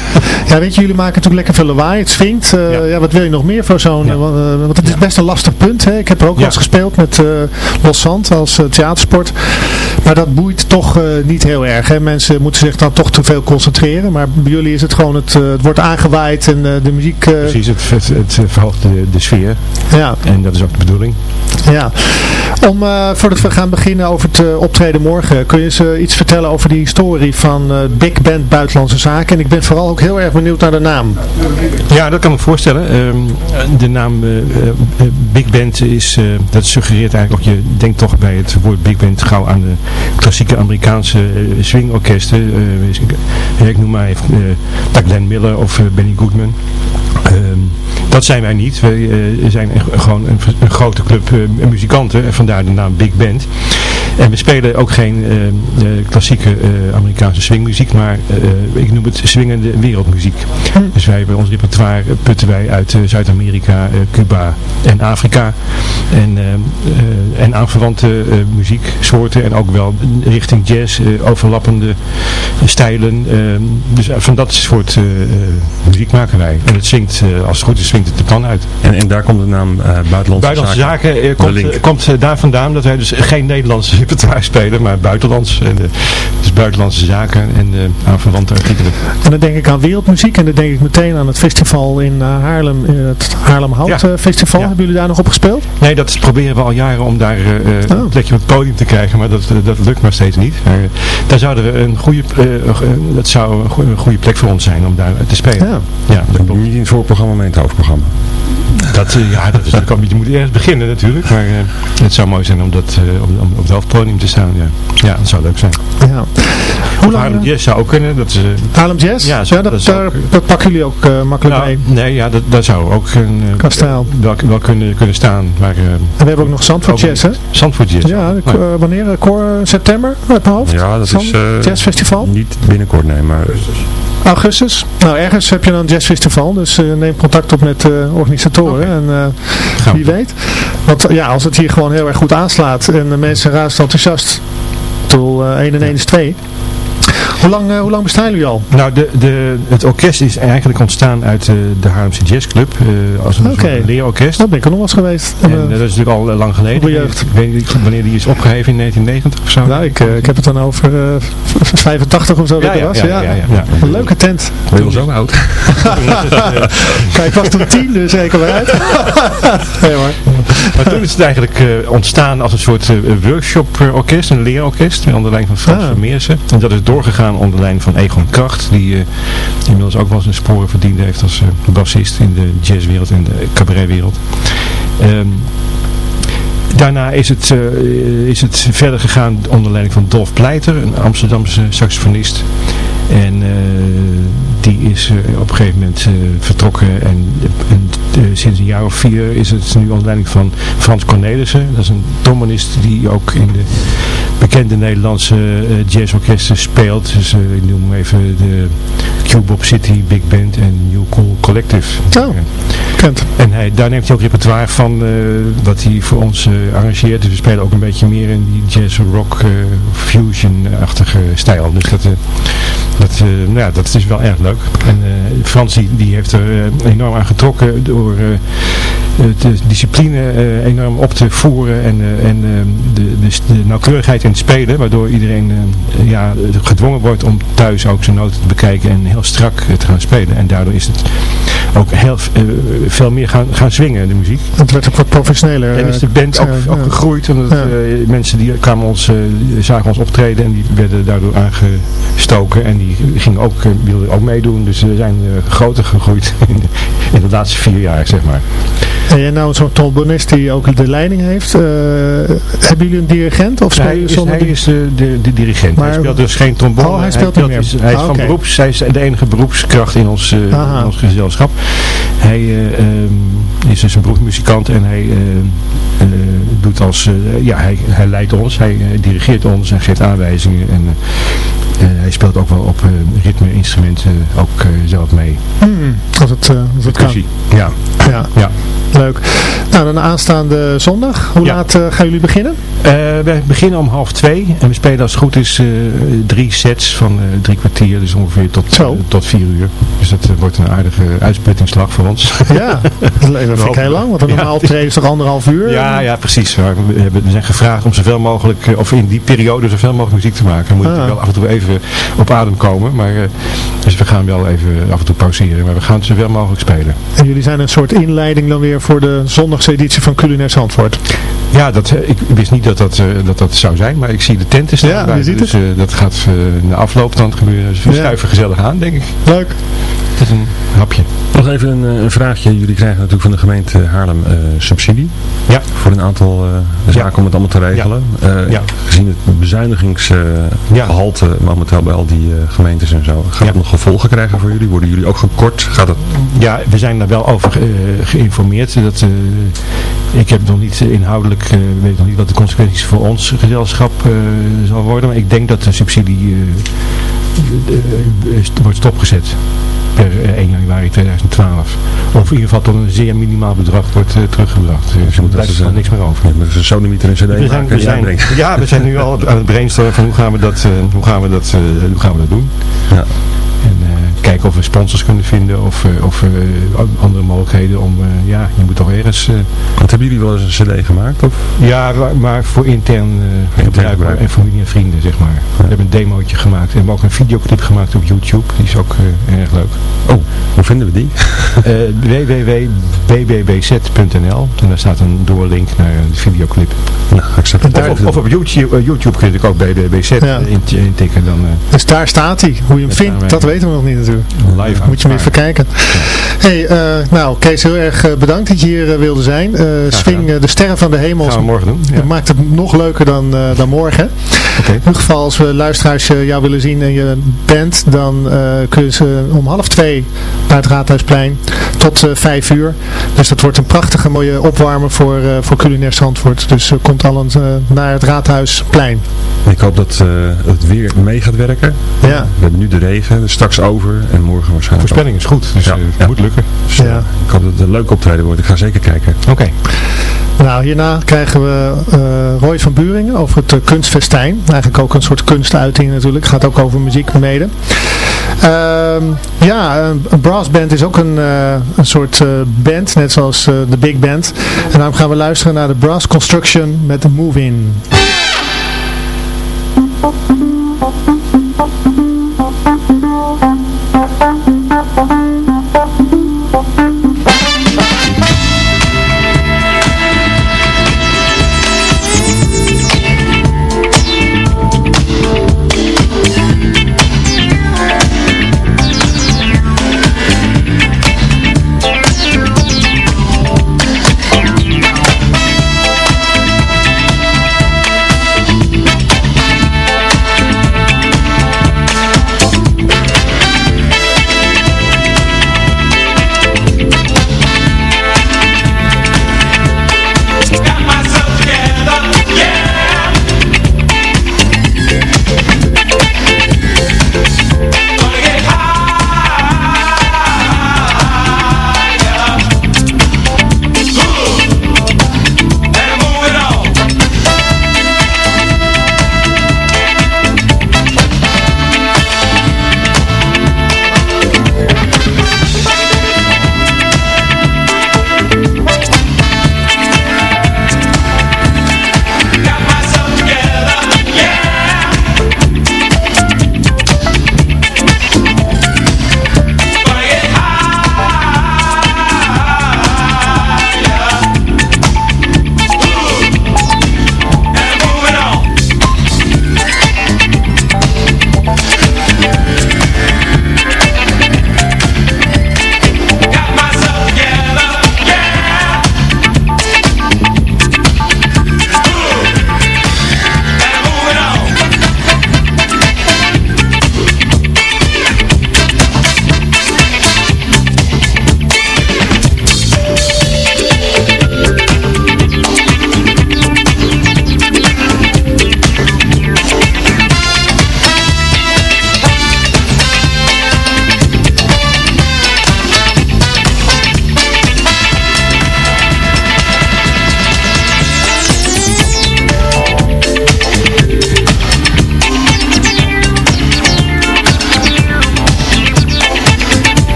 ja, weet je, jullie maken natuurlijk lekker veel lawaai. Het swingt. Ja. ja. wat wil je nog meer voor zo'n... Ja. want het is best een lastig punt. Hè? Ik heb er ook wel eens gespeeld met Los Zand als theatersport. Maar dat boeit toch eh, niet heel erg. Hè? Mensen moeten zich dan toch te veel concentreren. Maar bij jullie is het gewoon, het, eh, het wordt aangewaaid en eh, de muziek... Precies, het, het, het verhoogt de, de sfeer. Ja. En dat is ook de bedoeling. Ja. Om, voordat we gaan beginnen over het optreden morgen, kun je eens iets vertellen over die historie van Big Band Buitenlandse Zaken? En ik ben vooral ook heel erg benieuwd naar de naam. Ja, dat kan ik me voorstellen. Ehm, de naam Big Band is, dat suggereert eigenlijk ook, je denkt toch bij het woord Big Band gauw aan de klassieke Amerikaanse eh, swingorkesten. Eh, ik noem maar even uh, Glenn Miller of eh, Benny Goodman. Ehm, dat zijn wij niet. Wij eh, zijn gewoon een, een grote club eh, muzikanten en vandaar de naam Big Band. En we spelen ook geen eh, eh, klassieke eh, Amerikaanse swingmuziek, maar eh, ik noem het swingende wereldmuziek. Dus wij hebben ons repertoire putten wij uit eh, Zuid-Amerika, eh, Cuba en Afrika. En, en aanverwante eh, muzieksoorten en ook wel richting jazz, eh, overlappende stijlen. eh, dus van dat soort eh, eh, muziek maken wij. En het zingt, eh, als het goed is, swingt het de pan uit. En, en daar komt de naam eh, Buitenlandse, Buitenlandse zaken, de komt, komt daar vandaan dat wij dus geen Nederlandse repertoire spelen, maar buitenlands. En, eh, dus buitenlandse zaken en eh aanverwante artikelen. En dan denk ik aan wereldmuziek en dan denk ik meteen aan het festival in eh, Haarlem, eh, het Haarlem Hout Ja. Festival. Ja. Hebben jullie daar nog op gespeeld? Nee, dat proberen we al jaren om daar eh, eh, Oh. een plekje op het podium te krijgen, maar dat, dat lukt maar steeds niet. Maar, eh, daar zouden we een goede, dat zou een goede, een goede plek voor ons zijn om daar te spelen. Ja. Ja, dat klopt. Niet in het voorprogramma, maar in het hoofdprogramma. Dat, ja, dat is natuurlijk ook, je moet eerst beginnen natuurlijk, maar eh, het zou mooi zijn om, dat, eh, om, om op het hoofdpodium te staan. Ja, ja dat zou leuk zijn. Ja. Hoe lang? Haarlem eh, Jazz zou ook kunnen. Dat is, eh, Haarlem Jazz? Ja, Ja, zo- dat, dat is daar, ook- dat pakken jullie ook eh, makkelijk nou, mee. nee, ja, dat, daar zou ook een, eh, wel, wel kunnen, kunnen staan. Maar, eh, En we hebben ook nog Zandvoort ook Jazz, hè? Zandvoort Jazz. Ja, de- eh, wanneer? Eh, Cor, september? Uit mijn hoofd? Ja, dat Zand- is eh, Jazzfestival? niet binnenkort, nee, maar Augustus? Nou, ergens heb je dan een jazzfestival, dus eh, neem contact op met de organisatoren en eh, wie weet. Want ja, als het hier gewoon heel erg goed aanslaat en de mensen raast enthousiast, ik bedoel, eh 1 en 1 is 2. Hoe lang, eh, hoe lang bestaan jullie al? Nou, de, de, het orkest is eigenlijk ontstaan uit eh, de Haarlemse Jazzclub. eh als een leerorkest. Dat ben ik er nog eens geweest. En dat is natuurlijk al lang geleden. Op jeugd. Ik weet niet wanneer die is opgeheven in 1990 of zo. nou, ik, ik heb het dan over eh, v- 85 of zo Ja, dat ja, was. ja, ja. Een leuke tent. ben je zo oud? <laughs> Kijk, ik was toen tien, dus zeker wel uit. <laughs> nee. Maar toen is het eigenlijk ontstaan als een soort eh, workshop-orkest, een leerorkest, onder leiding van Frans Ah. Vermeersen. En dat is doorgegaan onder leiding van Egon Kracht, die eh, inmiddels ook wel zijn sporen verdiend heeft als eh, bassist in de jazzwereld en de cabaretwereld. Ehm, Daarna is het, eh, is het verder gegaan onder leiding van Dolf Pleiter, een Amsterdamse saxofonist. En die is op een gegeven moment vertrokken en, sinds een jaar of vier is het nu onder leiding van Frans Cornelissen. Dat is een trombonist die ook in de bekende Nederlandse eh, jazzorkesten speelt. Dus eh, ik noem even de Cubop City Big Band en New Cool Collective. Oh, kent. En hij, daar neemt hij ook repertoire van eh, wat hij voor ons arrangeert. Dus we spelen ook een beetje meer in die jazz rock fusion-achtige stijl. Dus dat, dat, nou ja, dat is wel erg leuk. En eh, Frans die, die heeft er enorm aan getrokken door de discipline eh, enorm op te voeren en, eh, en eh, de, de, de nauwkeurigheid in het spelen. Waardoor iedereen ja, gedwongen wordt om thuis ook zijn noten te bekijken en heel strak te gaan spelen. En daardoor is het ook heel eh, veel meer gaan, gaan swingen, de muziek. Het werd ook wat professioneler. En is de eh, band ook, ja, ook ja. gegroeid. Omdat Ja. eh, mensen die kwamen ons, eh, zagen ons optreden en die werden daardoor aangestoken. En die gingen ook, eh, wilden ook meedoen. Dus we zijn eh, groter gegroeid <laughs> in, in de laatste vier jaar, zeg maar. En jij nou zo'n trombonist die ook de leiding heeft. eh, hebben jullie een dirigent of speel hij je zonder hij is de, de, de dirigent. Maar- hij speelt dus geen trombone. Oh, hij speelt meer. is- hij is Ah, van oké. beroeps. Hij is de enige beroepskracht in ons, eh, in ons gezelschap. Hij eh, ehm, is dus een beroepsmuzikant en hij eh, eh, doet als, ja, hij, hij leidt ons, hij dirigeert ons en geeft aanwijzingen. En, hij speelt ook wel op ritme-instrumenten ook zelf mee. Hmm, als het, als het kan. Ja. ja. ja. Leuk. Nou, dan aanstaande zondag. Hoe laat gaan jullie beginnen? we beginnen om half twee. En we spelen als het goed is drie sets van drie kwartier. Dus ongeveer tot, tot vier uur. Dus dat wordt een aardige uitsputtingsslag voor ons. Ja, <laughs> dat vind ik heel lang. Want een normaal optreden is toch anderhalf uur? Ja, ja precies. We, hebben, we zijn gevraagd om zoveel mogelijk, of in die periode zoveel mogelijk muziek te maken. Dan moet je ah. wel af en toe even op adem komen. Maar, dus we gaan wel even af en toe pauzeren. Maar we gaan zoveel mogelijk spelen. En jullie zijn een soort inleiding dan weer voor de zondagse editie van Culinair Zandvoort? Ja, dat, ik wist niet dat dat, dat dat zou zijn. Maar ik zie de tenten staan ja, buiten. Dus dat gaat na afloop dan gebeuren. Dus we schuiven gezellig aan, denk ik. Leuk. Het is een hapje. Nog even een, een, vraagje. Jullie krijgen natuurlijk van de gemeente Haarlem uh, subsidie. Ja. Voor een aantal uh, zaken om het allemaal te regelen. Ja. Uh, ja. Gezien het bezuinigingsgehalte momenteel bij al die gemeentes en zo. Gaat het nog gevolgen krijgen voor jullie? Worden jullie ook gekort? Gaat het... Ja, we zijn daar wel over geïnformeerd. Dat, ik heb nog niet inhoudelijk, weet nog niet wat de consequenties voor ons gezelschap zal worden. Maar ik denk dat de subsidie wordt stopgezet per 1 januari 2012. Of in ieder geval tot een zeer minimaal bedrag wordt uh, teruggebracht. Dus er blijft er niks meer over. Ja, met een sonemieter en cd we zijn, we zijn, Ja, we zijn nu al aan het brainstormen van hoe gaan we dat, hoe gaan we dat, hoe gaan we dat doen. Ja. En kijken of we sponsors kunnen vinden of, of andere mogelijkheden om, ja, je moet toch ergens... Want hebben jullie wel eens een cd gemaakt? Of? Ja, maar voor intern, gebruik, en familie en vrienden, zeg maar. We hebben een demootje gemaakt. We hebben ook een videoclip gemaakt op YouTube. Die is ook erg leuk. Oh, hoe vinden we die? <laughs> uh, www.bbbz.nl En daar staat een doorlink naar de videoclip. Nou, ik of, of, of, op YouTube, uh, YouTube kun je ook BBBZ ja. intikken. Dan, uh, dus daar staat hij. Hoe je hem vindt, dat weten we nog niet natuurlijk. Live Moet je hem even kijken. Hey, nou Kees, heel erg bedankt dat je hier wilde zijn. Swing de sterren van de hemel. Gaan we morgen doen. Ja. Dat maakt het nog leuker dan, dan morgen. Okay. In ieder geval, als we luisteraars jou willen zien en je bent, dan kun je ze om half twee naar het Raadhuisplein tot vijf uur. Dus dat wordt een prachtige mooie opwarmen voor, voor culinair Zandvoort. Dus komt allen naar het Raadhuisplein. Ik hoop dat het weer mee gaat werken. Ja. We hebben nu de regen, dus straks over en morgen waarschijnlijk Voorspelling is goed, dus ja. het moet lukken. Dus, ja. Ik hoop dat het een leuk optreden wordt. Ik ga zeker kijken. Oké. Nou, hierna krijgen we uh, Roy van Buringen over het uh, kunstfestijn. Eigenlijk ook een soort kunstuiting natuurlijk. Gaat ook over muziek beneden. Uh, ja, een brassband is ook een, uh, een soort band, net zoals de big band. En daarom gaan we luisteren naar de Brass Construction met de Move In.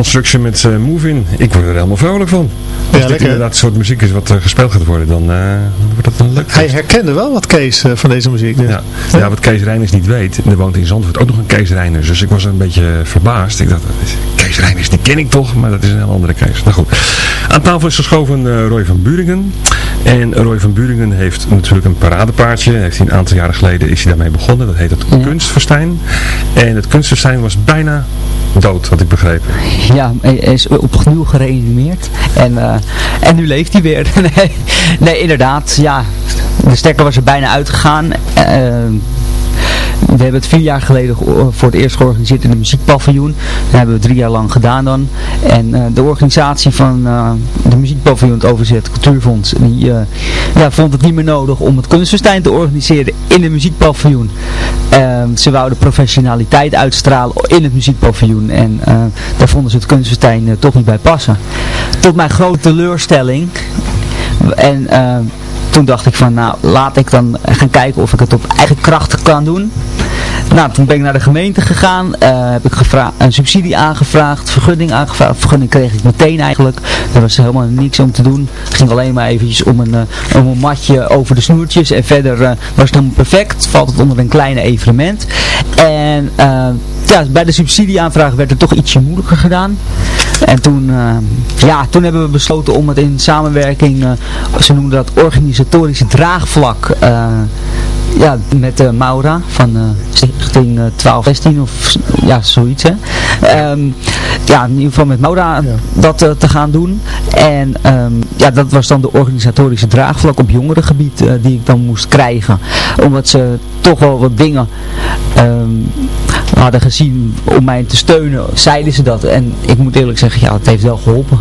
Construction met uh, Move In. Ik word er helemaal vrolijk van. Als Ja, dit lekker. inderdaad het soort muziek is wat uh, gespeeld gaat worden, dan uh, wordt dat een leuk Hij herkende wel wat Kees van deze muziek. Dus. Ja. ja, wat Kees Reiners niet weet, er woont in Zandvoort ook nog een Kees Reiners. Dus ik was een beetje verbaasd. Ik dacht, Kees Reiners, die ken ik toch, maar dat is een heel andere Kees. Nou goed. Aan tafel is geschoven Roy van Buringen. En Roy van Buringen heeft natuurlijk een paradepaardje. Heeft hij een aantal jaren geleden is hij daarmee begonnen. Dat heet het ja. Kunstverstijn. En het Kunstverstijn was bijna dood, had ik begrepen. Ja, hij is opnieuw gereanimeerd. En, uh, en nu leeft hij weer. <laughs> nee, inderdaad. Ja, de stekker was er bijna uitgegaan. Uh, we hebben het vier jaar geleden voor het eerst georganiseerd in de muziekpaviljoen. Dat hebben we drie jaar lang gedaan dan. En uh, de organisatie van uh, de muziekpaviljoen, het Overzet Cultuurfonds, die ja, vond het niet meer nodig om het kunstfestijn te organiseren in de muziekpaviljoen. Ehm, ze wouden professionaliteit uitstralen in het muziekpaviljoen. En daar vonden ze het kunstfestijn toch niet bij passen. Tot mijn grote teleurstelling. En toen dacht ik van, nou, laat ik dan gaan kijken of ik het op eigen kracht kan doen. Nou, toen ben ik naar de gemeente gegaan, uh, heb ik een subsidie aangevraagd, vergunning aangevraagd. Vergunning kreeg ik meteen eigenlijk. Er was helemaal niks om te doen. Het ging alleen maar eventjes om een, uh, om een matje over de snoertjes. En verder uh, was het helemaal perfect. Valt het onder een kleine evenement. En ja, bij de subsidieaanvraag werd het toch ietsje moeilijker gedaan. En toen, ja, toen hebben we besloten om het in samenwerking, ze noemden dat organisatorische draagvlak ja, met uh, Maura van uh, Stichting uh, 1216 of ja, zoiets. Hè. Um, ja, in ieder geval met Maura ja. dat uh, te gaan doen. En um, ja, dat was dan de organisatorische draagvlak op jongerengebied die ik dan moest krijgen. Omdat ze toch wel wat dingen um, hadden gezien om mij te steunen, zeiden ze dat. En ik moet eerlijk zeggen, ja, het heeft wel geholpen.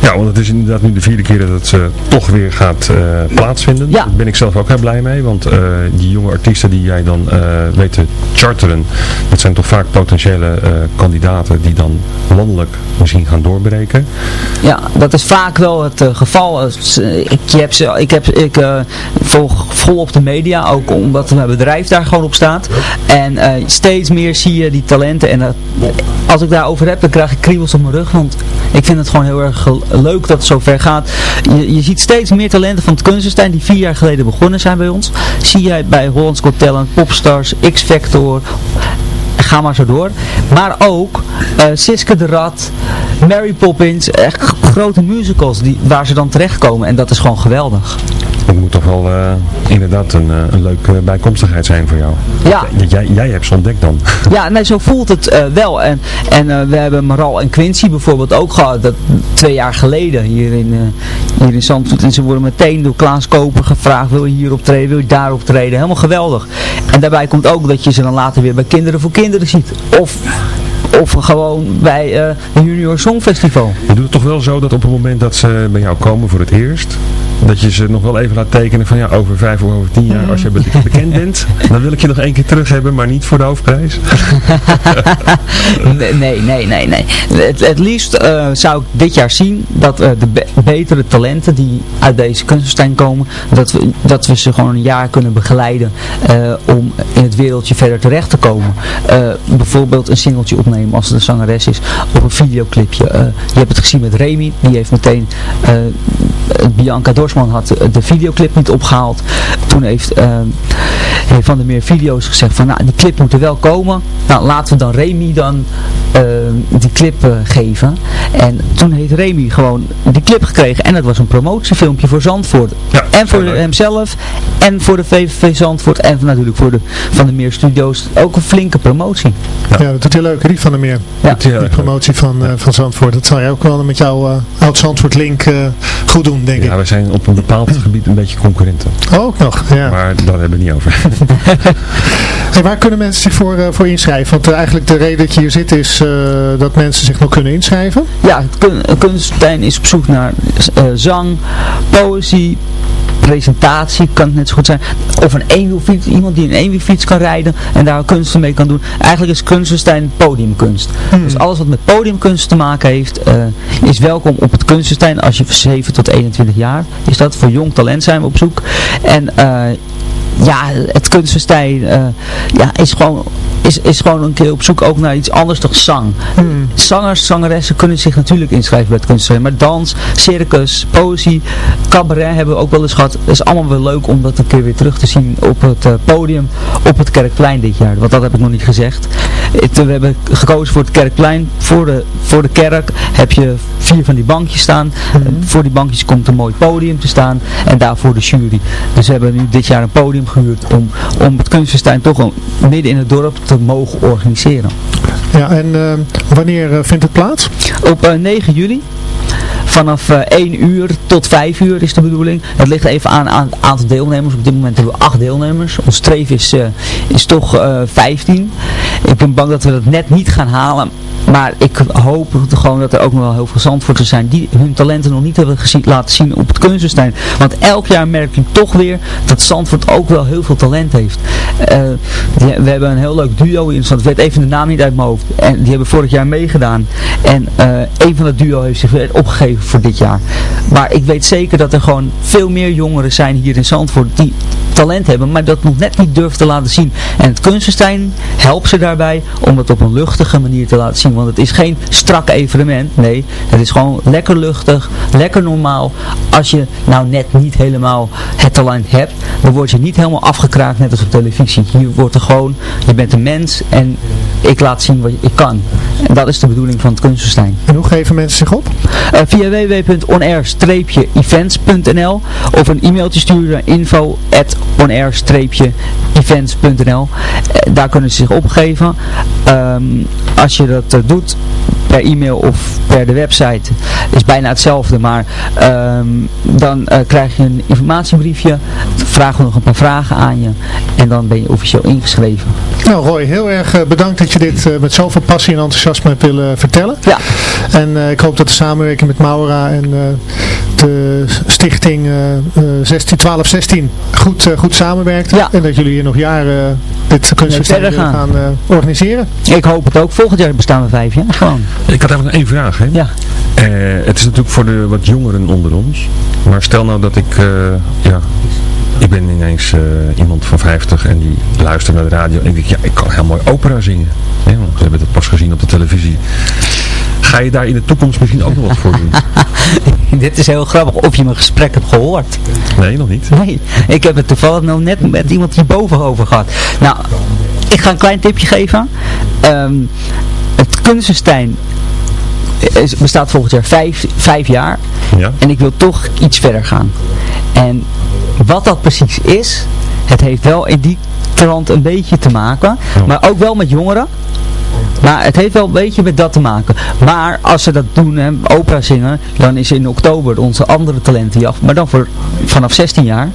Ja, want het is inderdaad nu de vierde keer dat het uh, toch weer gaat uh, plaatsvinden. Ja. Daar ben ik zelf ook heel blij mee, want uh, die jonge artiesten die jij dan weet te charteren, dat zijn toch vaak potentiële kandidaten die dan landelijk misschien gaan doorbreken. Ja, dat is vaak wel het geval. Ik heb, ze, ik, heb, ik volg volop de media, ook omdat mijn bedrijf daar gewoon op staat. En steeds meer zie je die talenten en als ik daarover heb, dan krijg ik kriebels op mijn rug, want ik vind het gewoon heel erg leuk dat het zo ver gaat. Je, je ziet steeds meer talenten van het kunstenstijn die vier jaar geleden begonnen zijn bij ons. Zie jij bij Hollands Got Popstars, X-Factor, ga maar zo door. Maar ook uh, Siske de Rat, Mary Poppins, echt grote musicals die, waar ze dan terechtkomen. En dat is gewoon geweldig. Dat moet toch wel uh, inderdaad een, uh, een leuke bijkomstigheid zijn voor jou. Ja. Jij, jij hebt ze ontdekt dan. <laughs> Ja, nee, zo voelt het uh, wel. En, en we hebben Maral en Quincy bijvoorbeeld ook gehad. Dat, twee jaar geleden hier in, hier in Zandvoort. En ze worden meteen door Klaas Koper gevraagd. Wil je hier optreden? Wil je daar optreden? Helemaal geweldig. En daarbij komt ook dat je ze dan later weer bij Kinderen voor Kinderen ziet. Of of gewoon bij uh, het Junior Songfestival. Je doet het toch wel zo dat op het moment dat ze bij jou komen voor het eerst, dat je ze nog wel even laat tekenen van ja, over vijf of over tien jaar, als je <laughs> bekend bent, dan wil ik je nog één keer terug hebben, maar niet voor de hoofdprijs. <laughs> nee, nee, nee, nee. nee. Het, het liefst uh, zou ik dit jaar zien dat uh, de be betere talenten die uit deze kunstenstijn komen, dat we, dat we ze gewoon een jaar kunnen begeleiden om in het wereldje verder terecht te komen. bijvoorbeeld een singeltje opnemen als het een zangeres is, of een videoclipje. Je hebt het gezien met Remy, die heeft meteen, Bianca Dorsman had de videoclip niet opgehaald. Toen heeft, uh, heeft Van der Meer Video's gezegd van, nou die clip moet er wel komen. Nou laten we dan Remy dan die clip geven. En toen heeft Remy gewoon die clip gekregen en het was een promotiefilmpje voor Zandvoort. Ja, en voor hemzelf en voor de VVV Zandvoort en natuurlijk voor de Van der Meer Studios ook een flinke promotie. Ja, ja dat doet heel leuk. Rief van der Meer. Ja. Die promotie van, uh, van Zandvoort. Dat zou jij ook wel met jouw uh, oud Zandvoort link uh, goed doen, denk ja, ik. we zijn op een bepaald <clears throat> gebied een beetje concurrenten. Ook nog, ja. Maar daar hebben we het niet over. <laughs> hey, waar kunnen mensen zich voor, voor inschrijven? Want eigenlijk de reden dat je hier zit is dat mensen zich nog kunnen inschrijven. Ja, het kunststijn is op zoek naar zang, poëzie, presentatie kan het net zo goed zijn. Of een eenwielfiets, iemand die een eenwielfiets kan rijden en daar kunsten mee kan doen. Eigenlijk is kunstenstijn podiumkunst. Hmm. Dus alles wat met podiumkunst te maken heeft, uh, is welkom op het kunstenstijn. Als je van 7 tot 21 jaar is dat. Voor jong talent zijn we op zoek. En uh, ja, het kunstenstijn uh, ja, is gewoon is, is gewoon een keer op zoek ook naar iets anders dan zang. Hmm. Zangers, zangeressen kunnen zich natuurlijk inschrijven bij het kunstmuseum. Maar dans, circus, poëzie, cabaret hebben we ook wel eens gehad. Het is allemaal wel leuk om dat een keer weer terug te zien op het eh, podium op het Kerkplein dit jaar. Want dat heb ik nog niet gezegd. We hebben gekozen voor het Kerkplein. Voor de, voor de kerk heb je vier van die bankjes staan. Eh, voor die bankjes komt een mooi podium te staan. En daarvoor de jury. Dus we hebben nu dit jaar een podium gehuurd om, om het kunstfestijn toch een- midden in het dorp te mogen organiseren. Ja, en eh, wanneer eh, vindt het plaats? Op eh, 9 juli. Vanaf eh 1 uur tot 5 uur is de bedoeling. Het ligt even aan aan het aantal deelnemers. Op dit moment hebben we 8 deelnemers. Ons streef is, eh, is toch eh 15. Ik ben bang dat we dat net niet gaan halen. Maar ik hoop gewoon dat er ook nog wel heel veel Zandvoorters zijn die hun talenten nog niet hebben gezien, laten zien op het kunstenstein. Want elk jaar merk je toch weer dat Zandvoort ook wel heel veel talent heeft. Eh, we hebben een heel leuk duo in Zandvoort. Ik weet even de naam niet uit mijn hoofd. En die hebben vorig jaar meegedaan. En eh, een van het duo heeft zich weer opgegeven voor dit jaar. Maar ik weet zeker dat er gewoon veel meer jongeren zijn hier in Zandvoort die talent hebben, maar dat nog net niet durven te laten zien. En het Kunstenstein helpt ze daarbij om het op een luchtige manier te laten zien. Want het is geen strak evenement. Nee, het is gewoon lekker luchtig, lekker normaal. Als je nou net niet helemaal het talent hebt, dan word je niet helemaal afgekraakt net als op televisie. Hier wordt er gewoon, je bent een mens en ik laat zien wat ik kan. En dat is de bedoeling van het Kunstenstein. En hoe geven mensen zich op? Eh, via www.onair-events.nl of een e-mailtje sturen naar info.onair-events.nl Eh, Daar kunnen ze zich opgeven. Ehm, als je dat eh, doet per e-mail of per de website is bijna hetzelfde, maar ehm, dan eh, krijg je een informatiebriefje, vragen we nog een paar vragen aan je en dan ben je officieel ingeschreven. Nou Roy, heel erg eh, bedankt dat je dit met zoveel passie en enthousiasme hebt willen vertellen. Ja. En ik hoop dat de samenwerking met Maura en de stichting eh, eh, 16, 12, 16 goed, goed samenwerkt. Ja. En dat jullie hier nog jaren dit kunstfestijn willen gaan. gaan eh, organiseren. Ik hoop het ook. Volgend jaar bestaan we vijf jaar gewoon. Ik had even één vraag. Hè? Ja. Eh, het is natuurlijk voor de wat jongeren onder ons. Maar stel nou dat ik, eh, ja, ik ben ineens eh, iemand van 50 en die luistert naar de radio en ik denk, ja, ik kan heel mooi opera zingen. Want we hebben het pas gezien op de televisie. Ga je daar in de toekomst misschien ook nog wat voor doen? <laughs> Dit is heel grappig of je mijn gesprek hebt gehoord. Nee, nog niet. Nee, ik heb het toevallig nou net met iemand hierboven over gehad. Nou, ik ga een klein tipje geven. Ehm, het Kunstenstein is, bestaat volgend jaar vijf, vijf jaar. Ja. En ik wil toch iets verder gaan. En wat dat precies is, het heeft wel in die trant een beetje te maken. Maar ook wel met jongeren. Maar het heeft wel een beetje met dat te maken. Maar als ze dat doen, hè, opera zingen, dan is in oktober onze andere talentenjacht. Maar dan voor, vanaf 16 jaar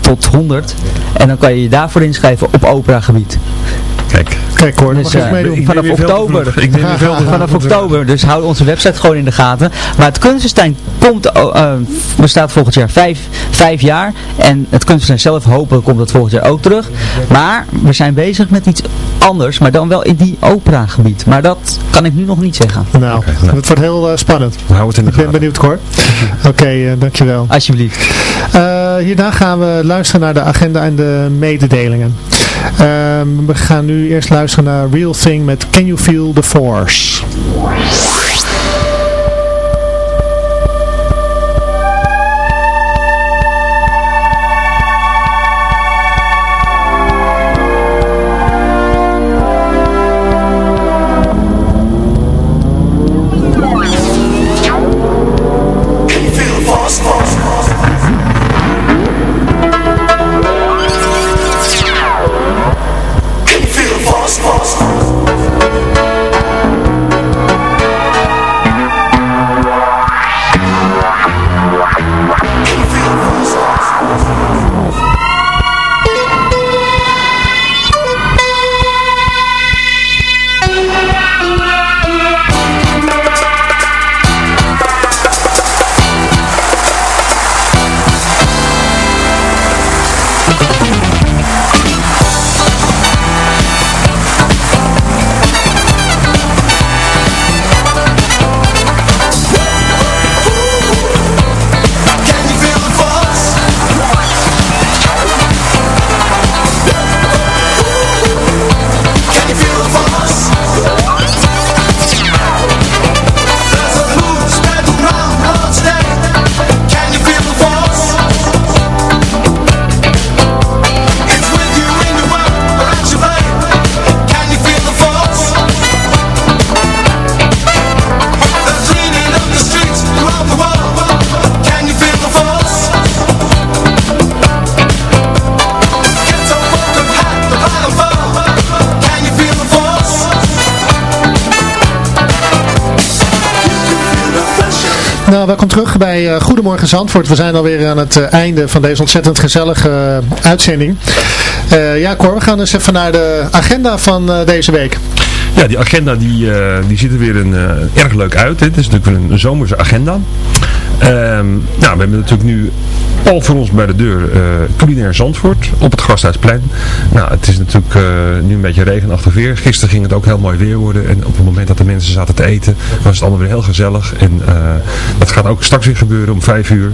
tot 100. En dan kan je je daarvoor inschrijven op operagebied. Kijk. Kijk hoor, Dus, mag ik meedoen? Ik <laughs> vanaf veel oktober. Ik veel. Vanaf oktober. Dus hou onze website gewoon in de gaten. Maar het Kunstenstein komt, oh, eh, bestaat volgend jaar vijf, vijf jaar. En het Kunstenstein zelf hopelijk komt dat volgend jaar ook terug. Maar we zijn bezig met iets anders. Maar dan wel in die operagebied. Maar dat kan ik nu nog niet zeggen. Nou, nou. het wordt heel eh, spannend. We houden het in de Ik ben benieuwd hoor. <laughs> Oké, eh, dankjewel. Alsjeblieft. Eh, hierna gaan we luisteren naar de agenda en de mededelingen. Ehm, we gaan nu eerst luisteren naar Real Thing met Can You Feel the Force? Nou, welkom terug bij uh, Goedemorgen Zandvoort. We zijn alweer aan het uh, einde van deze ontzettend gezellige uitzending. ja, Cor, we gaan eens even naar de agenda van deze week. Ja, die agenda die, die ziet er weer een, erg leuk uit. Hè. Het is natuurlijk een zomerse agenda. Ehm, nou, we hebben natuurlijk nu al voor ons bij de deur uh, culinair Zandvoort op het Gasthuisplein. Nou, het is natuurlijk uh, nu een beetje regenachtig weer. Gisteren ging het ook heel mooi weer worden. En op het moment dat de mensen zaten te eten, was het allemaal weer heel gezellig. En uh, dat gaat ook straks weer gebeuren om vijf uur.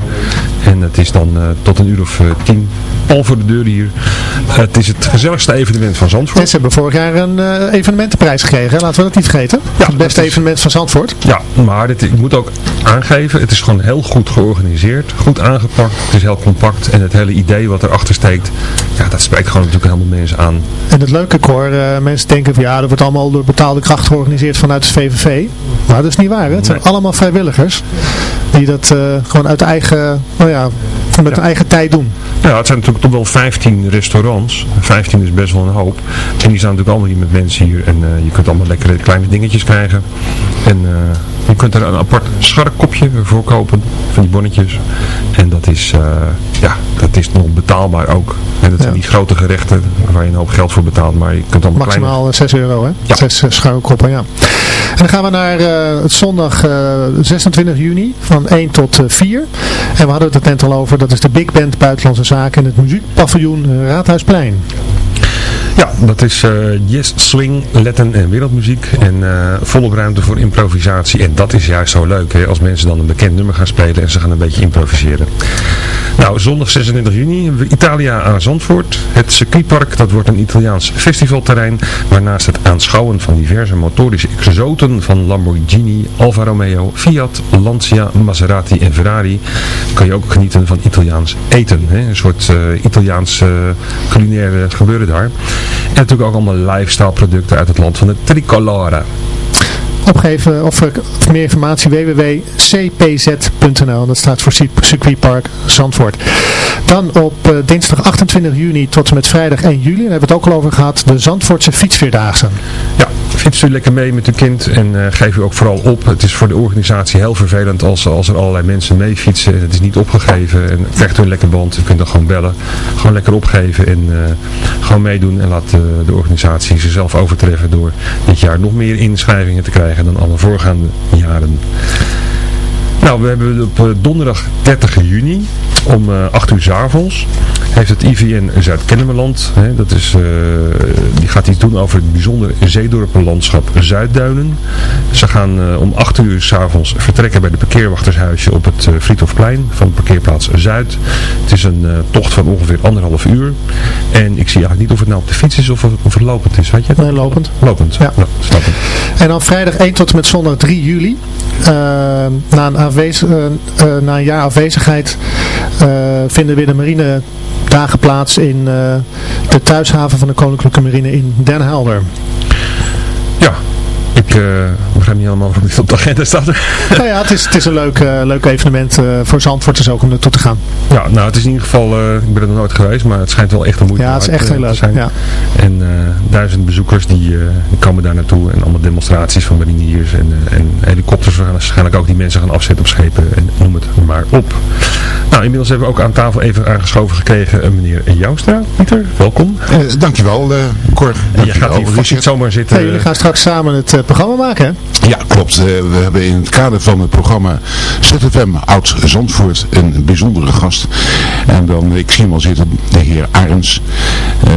En het is dan tot een uur of tien al voor de deur hier. het is het gezelligste evenement van Zandvoort. En ze hebben vorig jaar een evenementenprijs gekregen. Laten we dat niet vergeten. Ja, het beste evenement van Zandvoort. Ja, maar dit, ik moet ook aangeven, het is gewoon heel goed georganiseerd. Goed aangepakt is heel compact en het hele idee wat erachter steekt, ja, dat spreekt gewoon natuurlijk helemaal mensen aan. En het leuke hoor, uh, mensen denken van ja, dat wordt allemaal door betaalde kracht georganiseerd vanuit het VVV. Maar dat is niet waar, hè? het zijn allemaal vrijwilligers die dat uh, gewoon uit eigen, nou ja, met ja. eigen tijd doen. Ja, het zijn natuurlijk toch wel 15 restaurants. 15 is best wel een hoop. En die staan natuurlijk allemaal hier met mensen hier. En uh, je kunt allemaal lekkere kleine dingetjes krijgen. En uh, je kunt er een apart scharkopje voor kopen. Van die bonnetjes. En dat is, uh, ja, dat is nog betaalbaar ook. En dat zijn die grote gerechten waar je een hoop geld voor betaalt. Maar je kunt allemaal Maximaal kleine... 6 euro hè? Ja. 6 scharrekoppen, ja. En dan gaan we naar het zondag 26 juni van 1 tot 4. En we hadden het net al over. Dat is de Big Band Buitenlandse Zaken in het muziekpaviljoen Raadhuisplein. Ja, dat is uh, yes, swing, Latin en wereldmuziek. En uh, volop ruimte voor improvisatie. En dat is juist zo leuk, hè, als mensen dan een bekend nummer gaan spelen en ze gaan een beetje improviseren. Nou, zondag 26 juni hebben we Italia aan Zandvoort. Het circuitpark, dat wordt een Italiaans festivalterrein. Waarnaast het aanschouwen van diverse motorische exoten van Lamborghini, Alfa Romeo, Fiat, Lancia, Maserati en Ferrari. Kan je ook genieten van Italiaans eten. Hè? Een soort uh, Italiaans culinaire gebeuren daar. En natuurlijk ook allemaal lifestyle producten uit het land van de tricolore. Opgeven of, of meer informatie www.cpz.nl. Dat staat voor Circuitpark Zandvoort. Dan op uh, dinsdag 28 juni tot en met vrijdag 1 juli. Daar hebben we het ook al over gehad. De Zandvoortse fietsvierdaagse. Ja, fiets u lekker mee met uw kind en uh, geef u ook vooral op. Het is voor de organisatie heel vervelend als, als er allerlei mensen mee fietsen. Het is niet opgegeven en krijgt u een lekker band. U kunt dan gewoon bellen. Gewoon lekker opgeven en uh, gewoon meedoen. En laat de organisatie zichzelf overtreffen door dit jaar nog meer inschrijvingen te krijgen dan alle voorgaande jaren. Nou, we hebben op donderdag 30 juni om uh, 8 uur s avonds heeft het IVN Zuid-Kennemerland, dat is, uh, die gaat iets doen over het bijzondere zeedorpenlandschap Zuidduinen. Ze gaan uh, om 8 uur s'avonds vertrekken bij de parkeerwachtershuisje op het uh, Friedhofplein van parkeerplaats Zuid. Het is een tocht van ongeveer anderhalf uur. En ik zie eigenlijk niet of het nou op de fiets is of, of het lopend is, weet je? Nee, lopend. Lopend, ja. Nou, snap ik. En dan vrijdag 1 tot en met zondag 3 juli, na, een afwez na een jaar afwezigheid, vinden weer de marine dagen plaats in de thuishaven van de Koninklijke Marine in Den Helder. Ja, ik begrijp niet helemaal waarom dit op de agenda staat. nou ja, het is, het is een leuk, uh, leuk evenement uh, voor Zandvoorters ook om naartoe te gaan. Ja, nou het is in ieder geval, ik ben er nog nooit geweest, maar het schijnt wel echt een moeite Ja, het is echt heel leuk. Zijn. Ja. En duizend bezoekers die, komen daar naartoe en allemaal demonstraties van mariniers en, en helikopters waarschijnlijk ook die mensen gaan afzetten op schepen en noem het maar op. Nou, inmiddels hebben we ook aan tafel even aangeschoven gekregen meneer Joustra. Pieter, welkom. dankjewel Cor. En je gaat hier vast niet zomaar zitten. Hey, jullie gaan straks samen het programma maken, hè? Ja, klopt. Uh, we hebben in het kader van het programma ZFM Oud Zandvoort een bijzondere gast. En dan, ik zie hem al zitten, de heer Arends. Uh,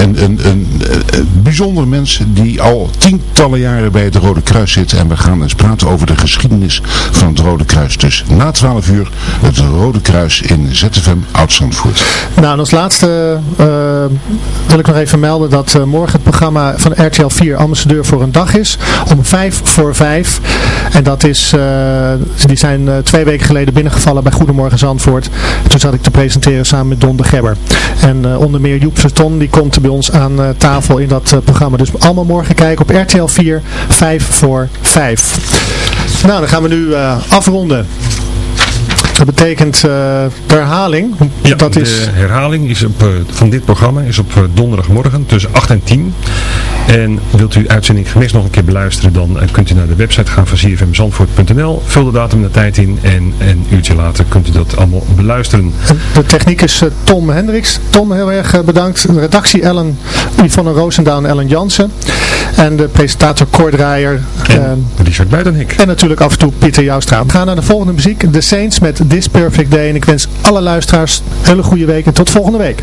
en een, een, mens die al tientallen jaren bij het Rode Kruis zit. En we gaan eens praten over de geschiedenis van het Rode Kruis. Dus na 12 uur het Rode Kruis in ZFM Oud Zandvoort. Nou, en als laatste uh, wil ik nog even melden dat morgen het programma van RTL 4 ambassadeur voor een dag is. Om voor vijf. En dat is, uh, die zijn twee weken geleden binnengevallen bij Goedemorgen Zandvoort. Toen zat ik te presenteren samen met Don de Gebber. En onder meer Joep Verton, die komt bij ons aan tafel in dat programma. Dus allemaal morgen kijken op RTL 4, 5 voor 5. Nou, dan gaan we nu afronden. Dat betekent de herhaling. Ja, dat de is... herhaling is op, van dit programma is op donderdagmorgen tussen 8 en 10. En wilt u uitzending gemist nog een keer beluisteren, dan eh, kunt u naar de website gaan van cfmzandvoort.nl. Vul de datum en de tijd in en een uurtje later kunt u dat allemaal beluisteren. De techniek is eh, Tom Hendricks. Tom, heel erg eh, bedankt. De redactie Ellen, Yvonne Roosendaal en Ellen Jansen. En de presentator Cor Draaier. En Richard Buitenhek. En natuurlijk af en toe Pieter Joustra. We gaan naar de volgende muziek. The Saints met This Perfect Day. En ik wens alle luisteraars een hele goede week en tot volgende week.